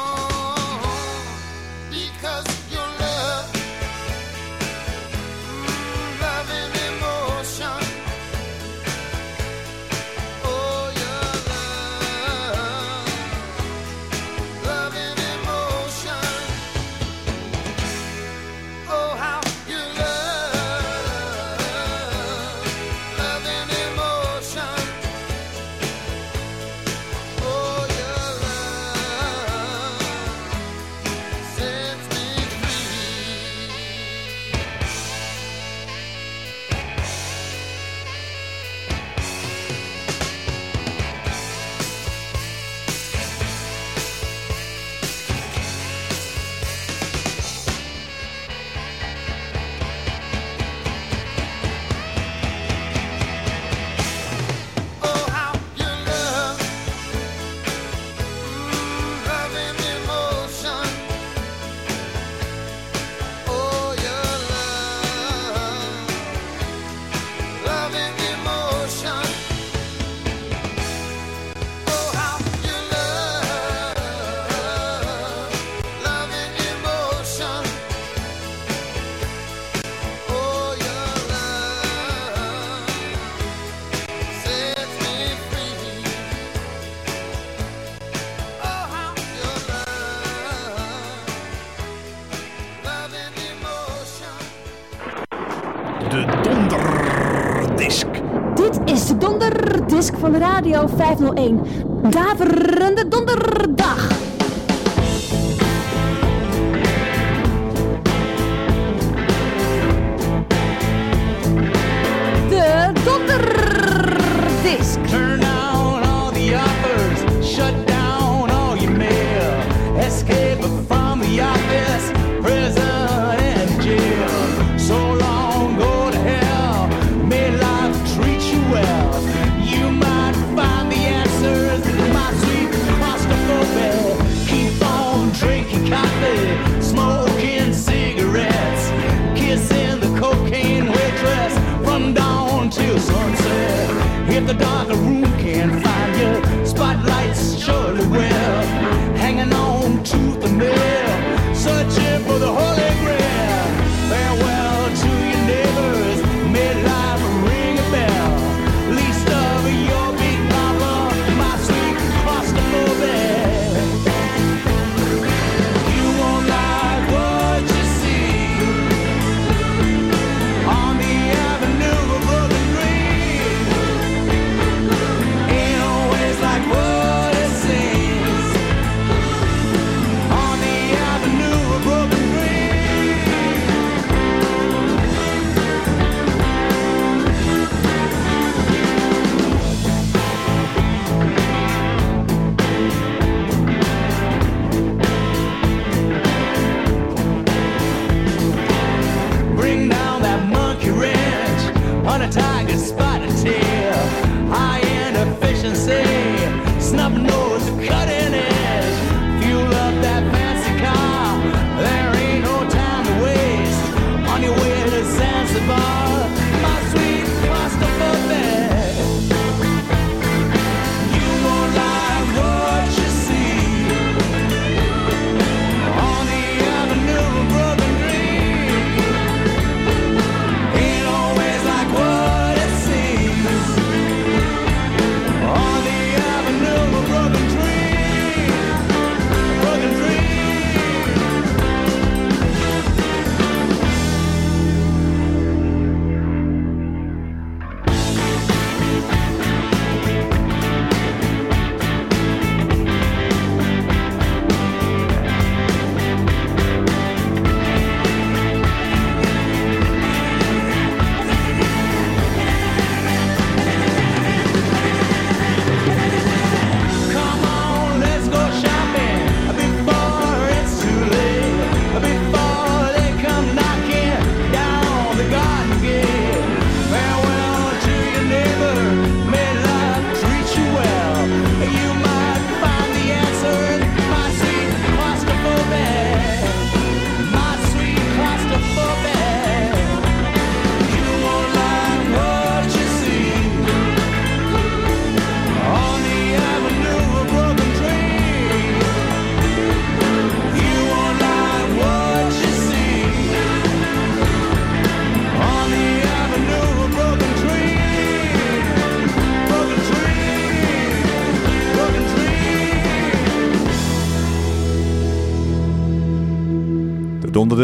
Radio 501. Daverende donderdag.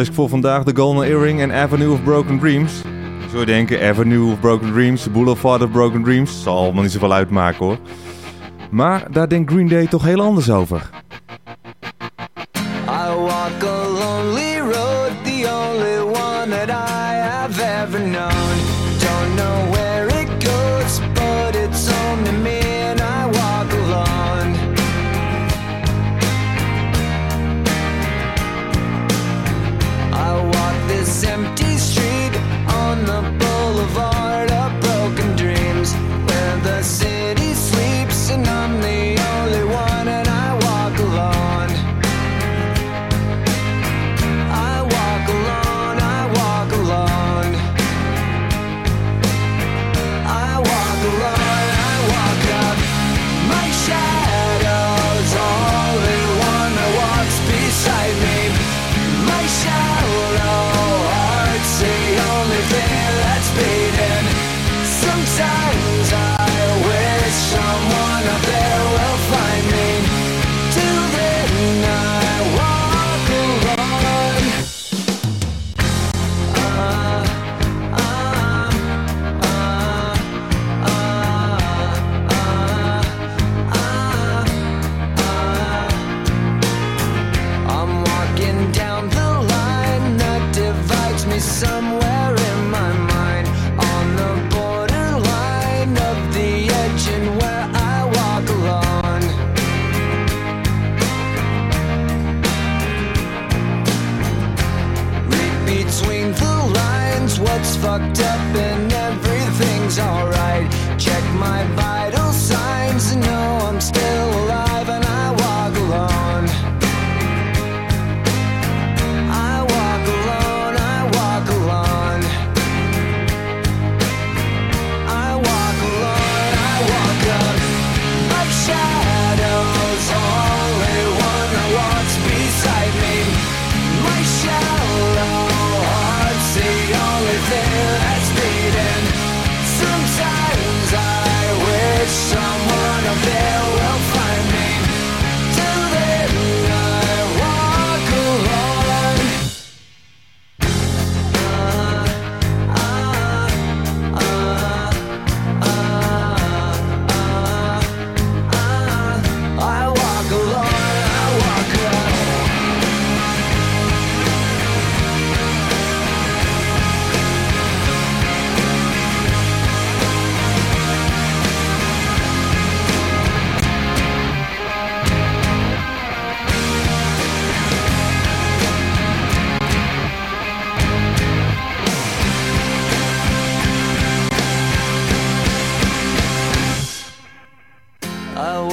Ik voor vandaag de Golden Earring en Avenue of Broken Dreams. Je zou denken, Avenue of Broken Dreams, Boulevard of Broken Dreams, zal allemaal niet zoveel uitmaken hoor. Maar daar denkt Green Day toch heel anders over.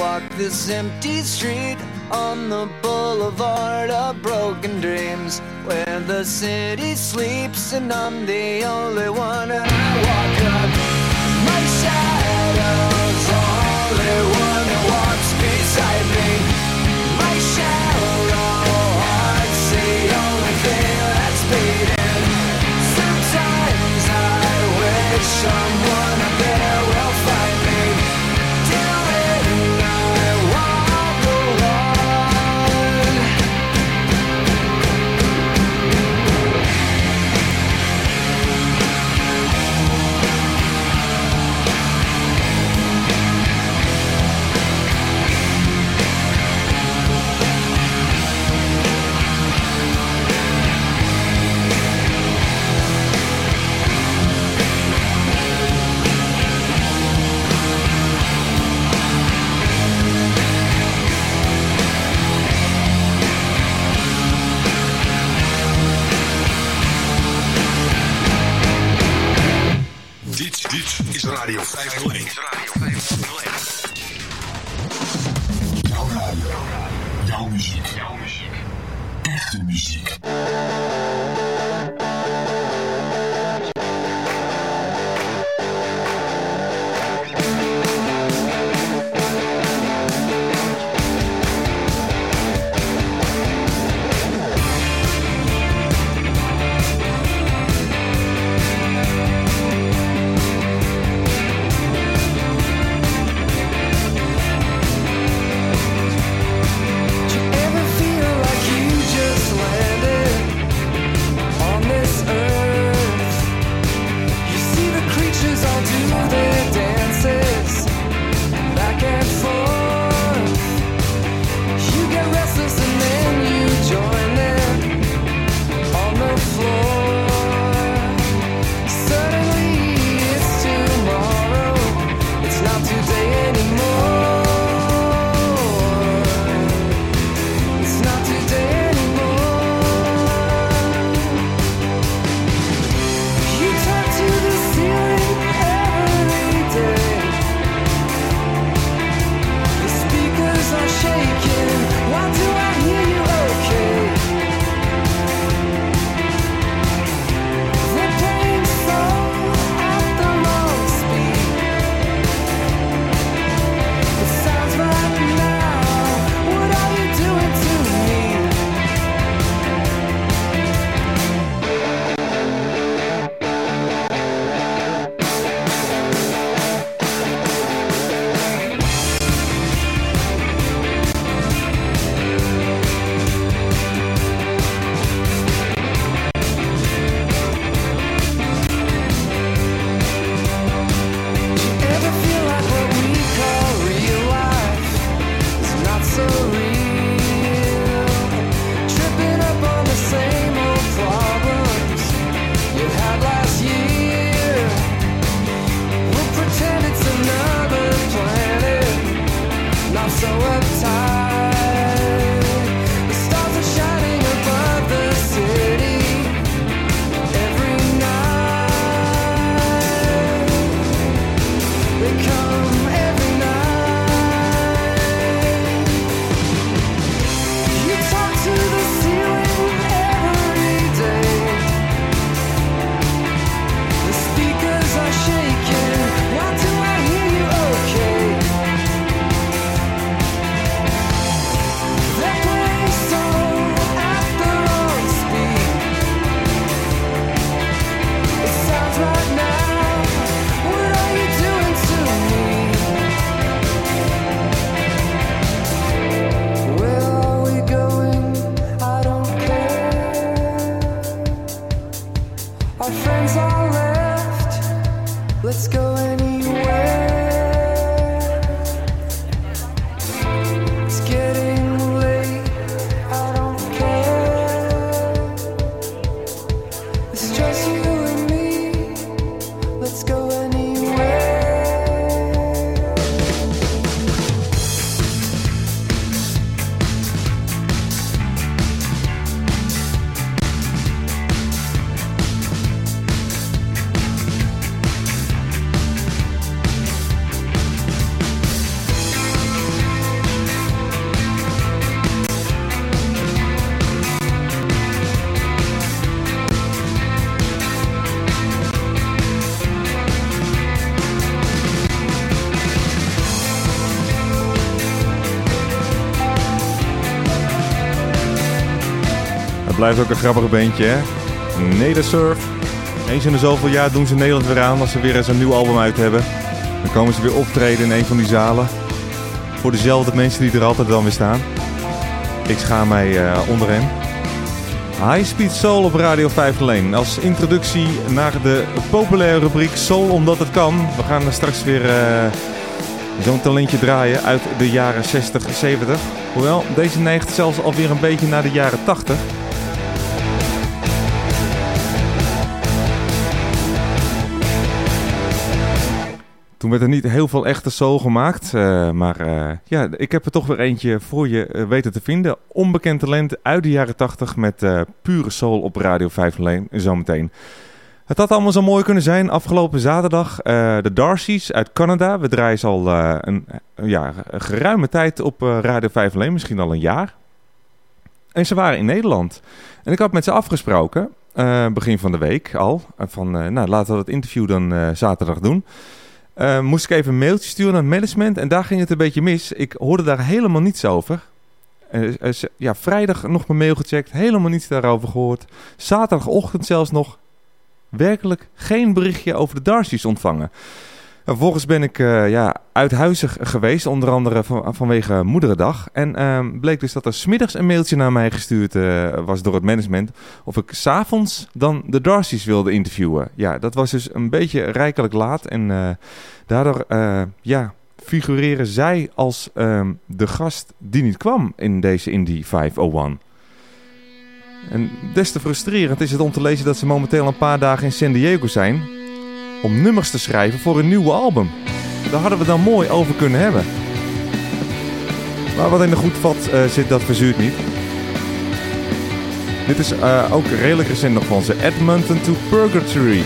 walk this empty street on the boulevard of broken dreams where the city sleeps and I'm the only one. I walk up my shadow's only one who walks beside me. My shallow heart's the only thing that's beating. Sometimes I wish someone up there Radio 5 Jouw radio. Jouw muziek. Jouw muziek. Echte muziek. Blijft ook een grappig beentje, hè? Nedersurf. Eens in de zoveel jaar doen ze Nederland weer aan als ze weer eens een nieuw album uit hebben. Dan komen ze weer optreden in een van die zalen. Voor dezelfde mensen die er altijd dan weer staan. Ik schaam mij eh, onder hen. High Speed Soul op Radio 5 alleen. Als introductie naar de populaire rubriek Soul omdat het kan. We gaan er straks weer eh, zo'n talentje draaien uit de jaren 60, 70. Hoewel, deze neigt zelfs alweer een beetje naar de jaren 80. Toen werd er niet heel veel echte soul gemaakt. eh, maar eh, ja, ik heb er toch weer eentje voor je eh, weten te vinden. Onbekend talent uit de jaren 80 met pure soul op Radio 5 alleen. Zometeen. Het had allemaal zo mooi kunnen zijn. Afgelopen zaterdag de Darcy's uit Canada. We draaien al een, ja, geruime tijd op Radio 5 alleen. Misschien al een jaar. En ze waren in Nederland. En ik had met ze afgesproken. begin van de week al. van nou, laten we dat interview dan zaterdag doen. Eh, moest ik even een mailtje sturen naar het management en daar ging het een beetje mis. Ik hoorde daar helemaal niets over. Eh, eh, ja, vrijdag nog mijn mail gecheckt, helemaal niets daarover gehoord. Zaterdagochtend zelfs nog werkelijk geen berichtje over de Darcy's ontvangen. Vervolgens ben ik eh, ja, uithuizig geweest, onder andere van, vanwege Moederendag. En ehm, bleek dus dat er smiddags een mailtje naar mij gestuurd eh, was door het management. Of ik s'avonds dan de Darcy's wilde interviewen. Ja, dat was dus een beetje rijkelijk laat. En eh, daardoor ja, figureren zij als ehm, de gast die niet kwam in deze Indie 501. En des te frustrerend is het om te lezen dat ze momenteel een paar dagen in San Diego zijn om nummers te schrijven voor een nieuwe album. Daar hadden we dan mooi over kunnen hebben. Maar wat in de goed vat eh, zit, dat verzuurt niet. Dit is eh, ook redelijk recent nog van ze. Edmonton to Purgatory.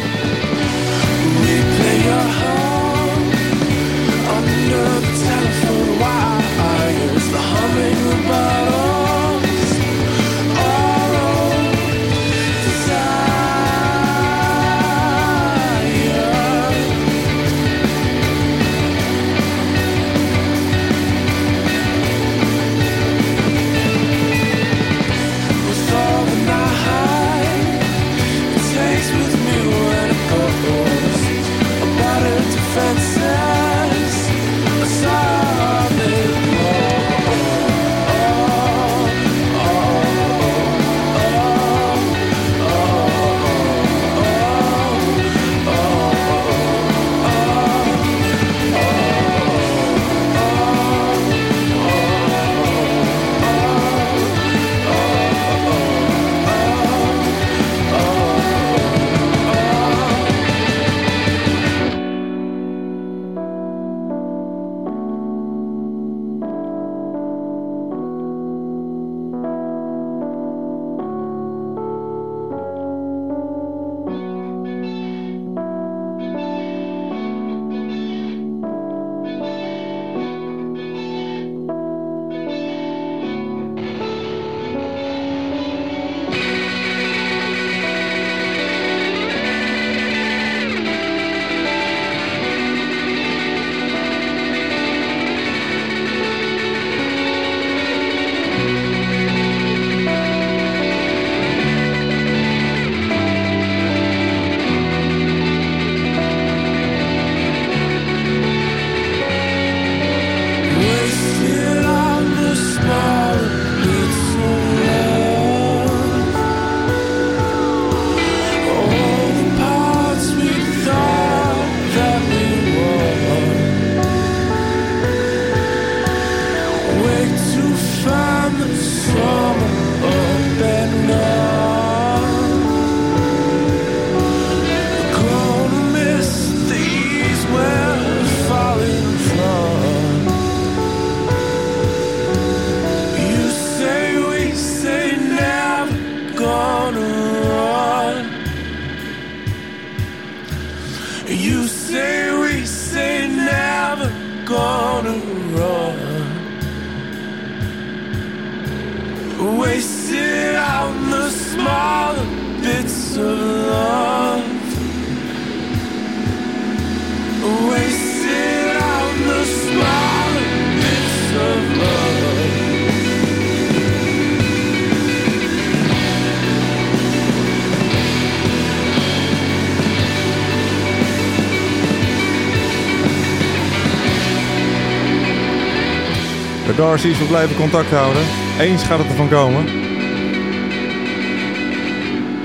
Darcy's, we blijven contact houden. Eens gaat het ervan komen.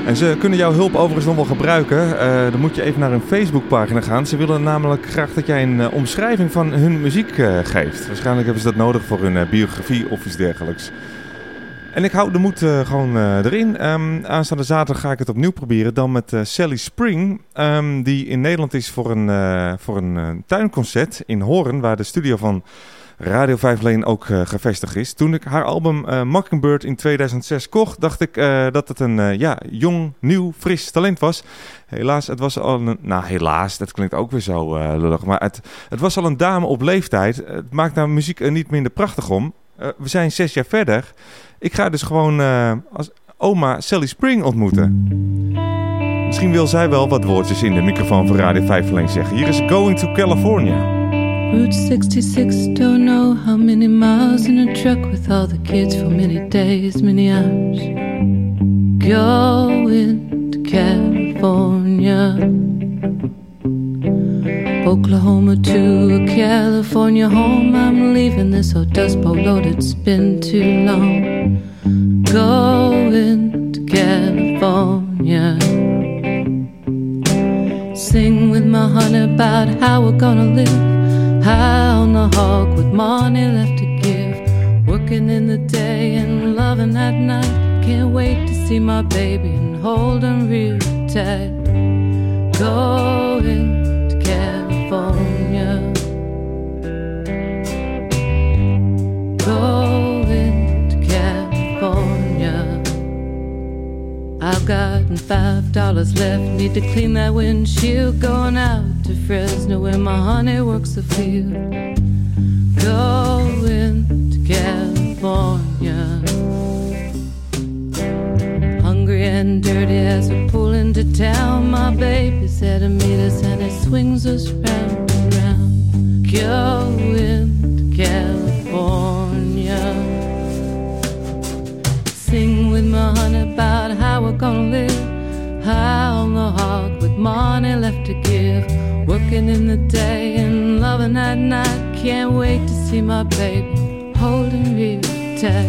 En ze kunnen jouw hulp overigens nog wel gebruiken. Eh, dan moet je even naar hun Facebookpagina gaan. Ze willen namelijk graag dat jij een eh, omschrijving van hun muziek eh, geeft. Waarschijnlijk hebben ze dat nodig voor hun biografie of iets dergelijks. En ik hou de moed gewoon erin. Ehm, aanstaande zaterdag ga ik het opnieuw proberen. Dan met Sally Spring. ehm, die in Nederland is voor een, voor een tuinconcert in Hoorn. Waar de studio van Radio 5 Leen ook eh, gevestigd is. Toen ik haar album eh, Mockingbird in 2006 kocht, dacht ik eh, dat het een ja, jong, nieuw, fris talent was. Helaas, het was al een... Nou, helaas, dat klinkt ook weer zo lullig. Maar het, het was al een dame op leeftijd. Het maakt nou muziek er niet minder prachtig om. We zijn zes jaar verder. Ik ga dus gewoon als oma Sally Spring ontmoeten. Misschien wil zij wel wat woordjes in de microfoon van Radio 5 Leen zeggen. Hier is Going to California. Route 66, don't know how many miles in a truck with all the kids for many days, many hours. Going to California. Oklahoma to California home. I'm leaving this old dust bowl load, it's been too long. Going to California. Sing with my honey about how we're gonna live. High on the hog with money left to give. Working in the day and loving at night. Can't wait to see my baby and hold him real tight. Going to California. Going to California. I've gotten five dollars left. Need to clean that windshield. Going out to Fresno where my honey works the field. Going to California. Hungry and dirty as we pull into town. My baby's at to meet us and it swings us round and round. Going to California. Sing with my honey about how we're gonna live. High on the hog with money left to give. Working in the day and loving at night. Can't wait to see my baby holding me tight.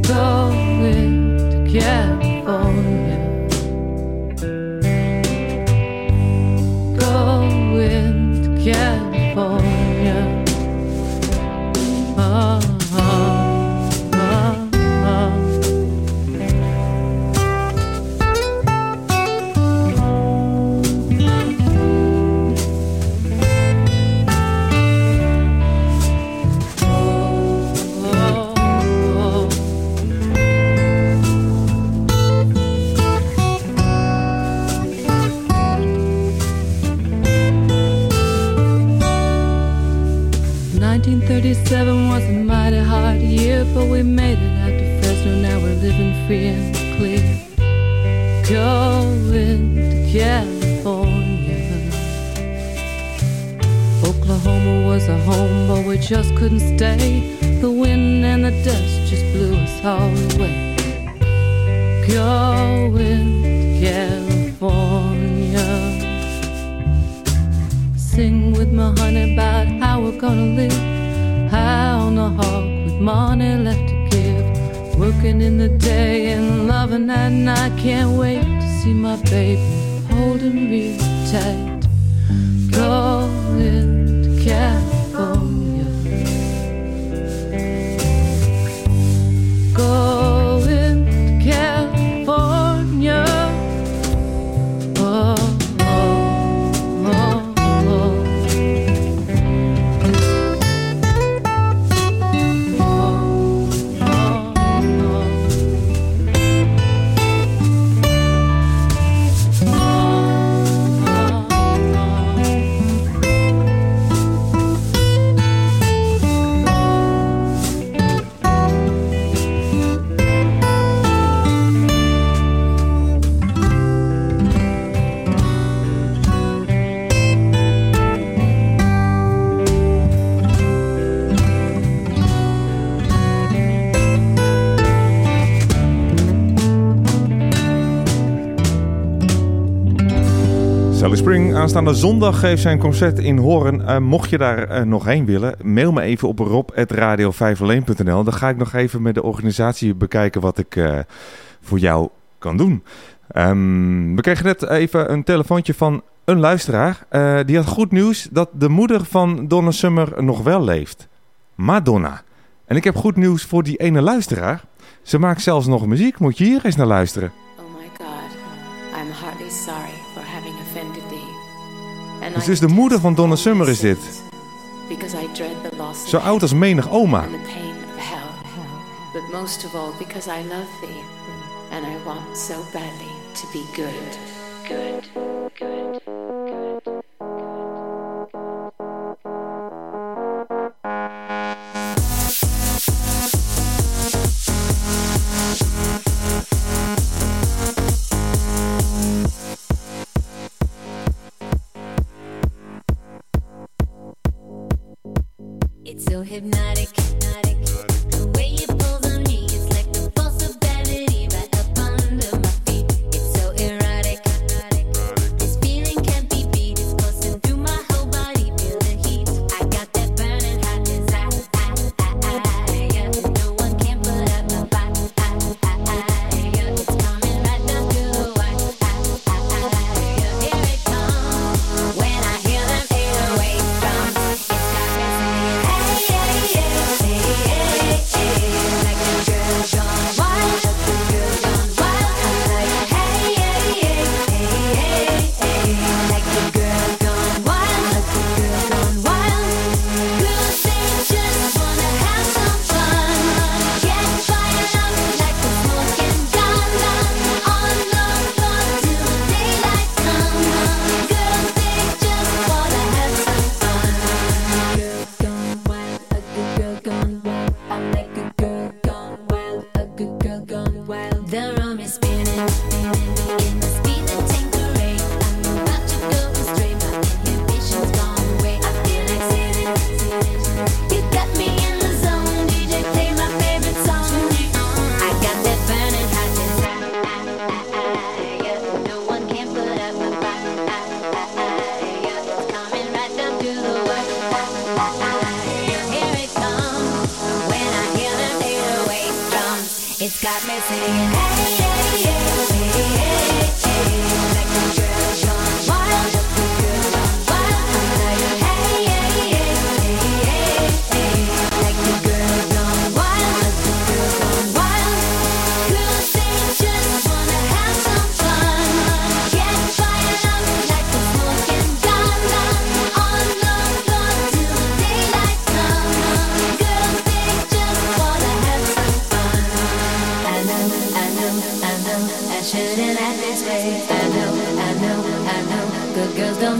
Going to California. Going to California. Thirty-seven was a mighty hard year, but we made it out to Fresno. Now we're living free and clear. Going to California. Oklahoma was a home, but we just couldn't stay. The wind and the dust just blew us all away. Going to California. Sing with my honey about how we're gonna live. High on the hog with money left to give. Working in the day and loving at night. And I can't wait to see my baby holding real tight. Going to California. Aanstaande zondag geeft zijn concert in Hoorn. Eh, mocht je daar eh, nog heen willen, mail me even op rob.radio5alleen.nl. Dan ga ik nog even met de organisatie bekijken wat ik eh, voor jou kan doen. Ehm, we kregen net even een telefoontje van een luisteraar. Die had goed nieuws dat de moeder van Donna Summer nog wel leeft. Madonna. En ik heb goed nieuws voor die ene luisteraar. Ze maakt zelfs nog muziek. Moet je hier eens naar luisteren. Oh my God, I'm heartily sorry Dus is de moeder van Donna Summer is dit. Zo oud als menig oma. But most of all because I love thee and I want so badly to be good. Good, good, good. So hypnotic.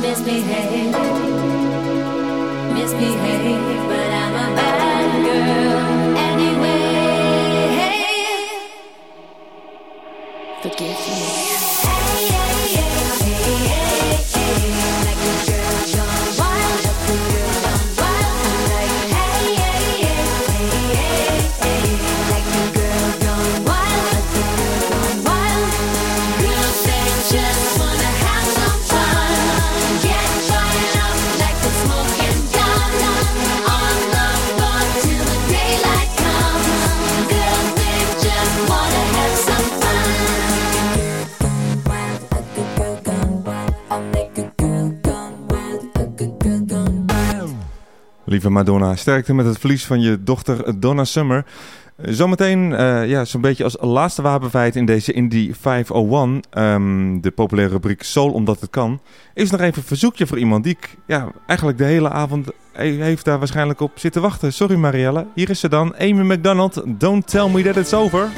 Misbehave, Madonna, sterkte met het verlies van je dochter Donna Summer. Zometeen, eh, ja, zo'n beetje als laatste wapenfeit in deze Indie 501, ehm, de populaire rubriek Soul Omdat Het Kan, is nog even een verzoekje voor iemand die ik ja, eigenlijk de hele avond he- heeft daar waarschijnlijk op zitten wachten. Sorry Marielle, hier is ze dan, Amy McDonald, Don't Tell Me That It's Over.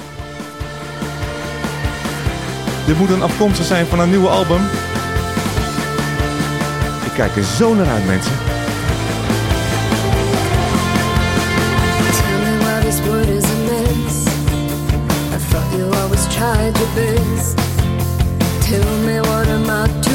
Dit moet een afkomstig zijn van een nieuwe album. Ik kijk er zo naar uit mensen. Tried best. Tell me what am I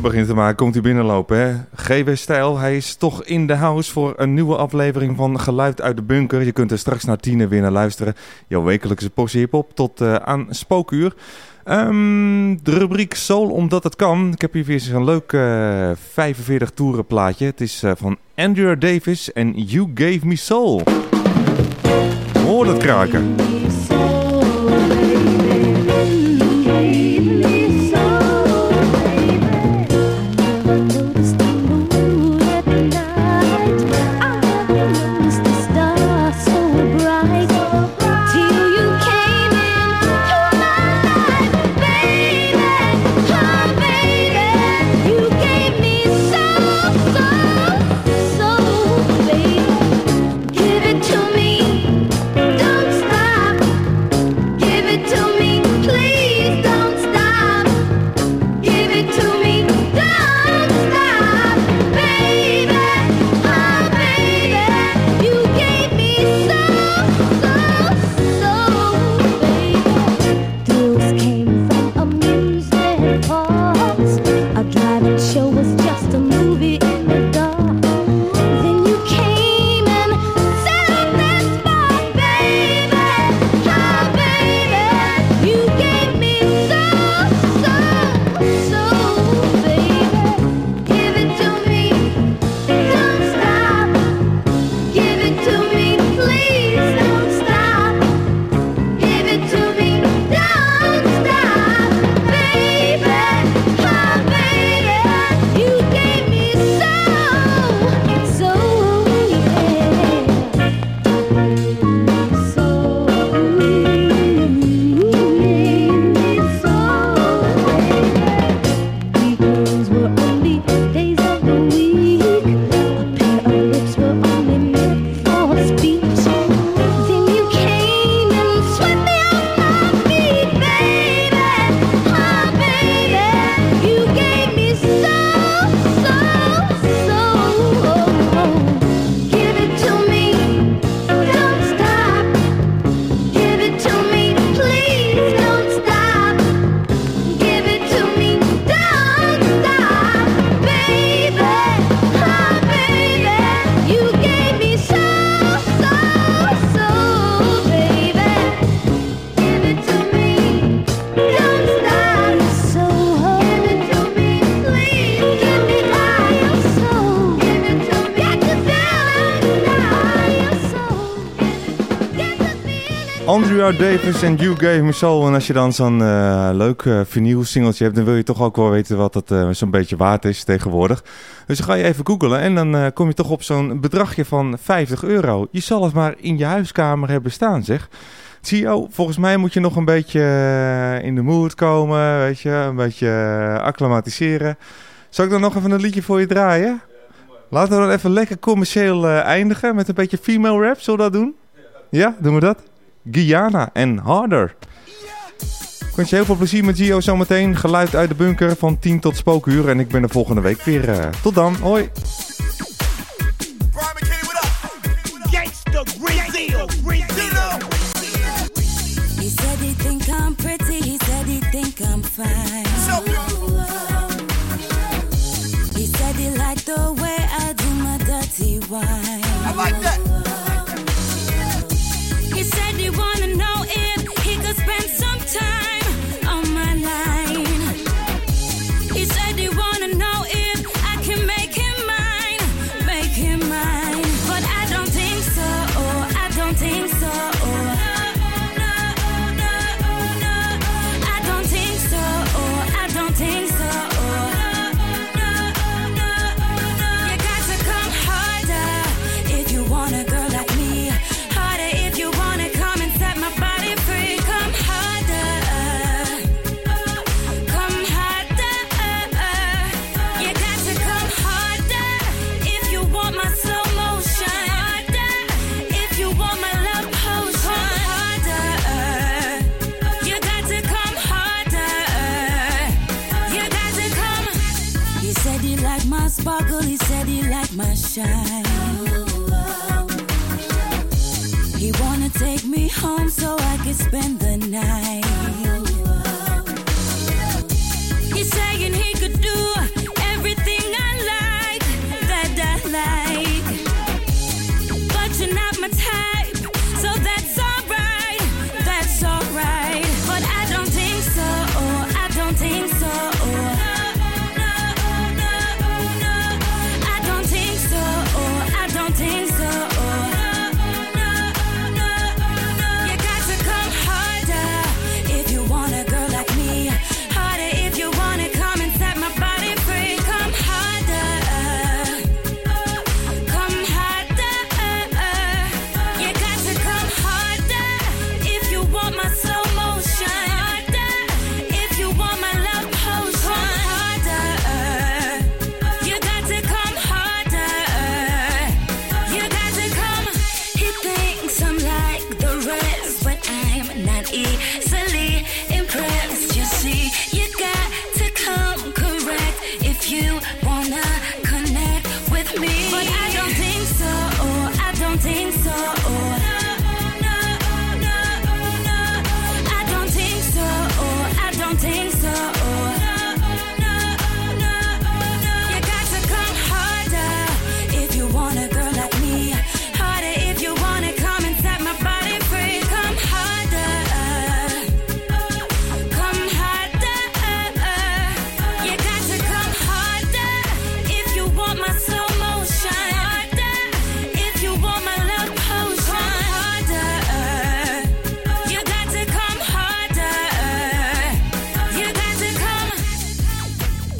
zorgen begint te maken, komt hij binnenlopen. Hè? GW Stijl, hij is toch in de house voor een nieuwe aflevering van Geluid uit de Bunker. Je kunt er straks naar tien weer naar luisteren. Jouw wekelijkse portie hip-hop tot eh, aan spookuur. Ehm, de rubriek Soul omdat het kan. Ik heb hier weer een leuk eh 45 toeren plaatje. Het is eh, van Andrew Davis en You Gave Me Soul. Hoor dat kraken. Davis en You Gave Me Soul. En als je dan zo'n eh, leuk uh, vinyl singeltje hebt, dan wil je toch ook wel weten wat het eh, zo'n beetje waard is tegenwoordig. Dus ga je even googlen en dan kom je toch op zo'n bedragje van 50 euro. Je zal het maar in je huiskamer hebben staan, zeg. Zie volgens mij moet je nog een beetje in de mood komen, weet je, een beetje acclimatiseren. Zal ik dan nog even een liedje voor je draaien? Laten we dan even lekker commercieel eindigen met een beetje female rap. Zullen we dat doen? Ja, doen we dat? Guyana en Harder. Ik wens je heel veel plezier met Gio zometeen. Geluid uit de bunker van 10 tot spookuur. En ik ben er volgende week weer. eh, tot dan, hoi. Gangsta Brazil, Brazil. He said he think I'm pretty, he said he think I'm fine. He said he liked the way I do my dirty wine. I like that. My shine. He wanna take me home so I can spend the night.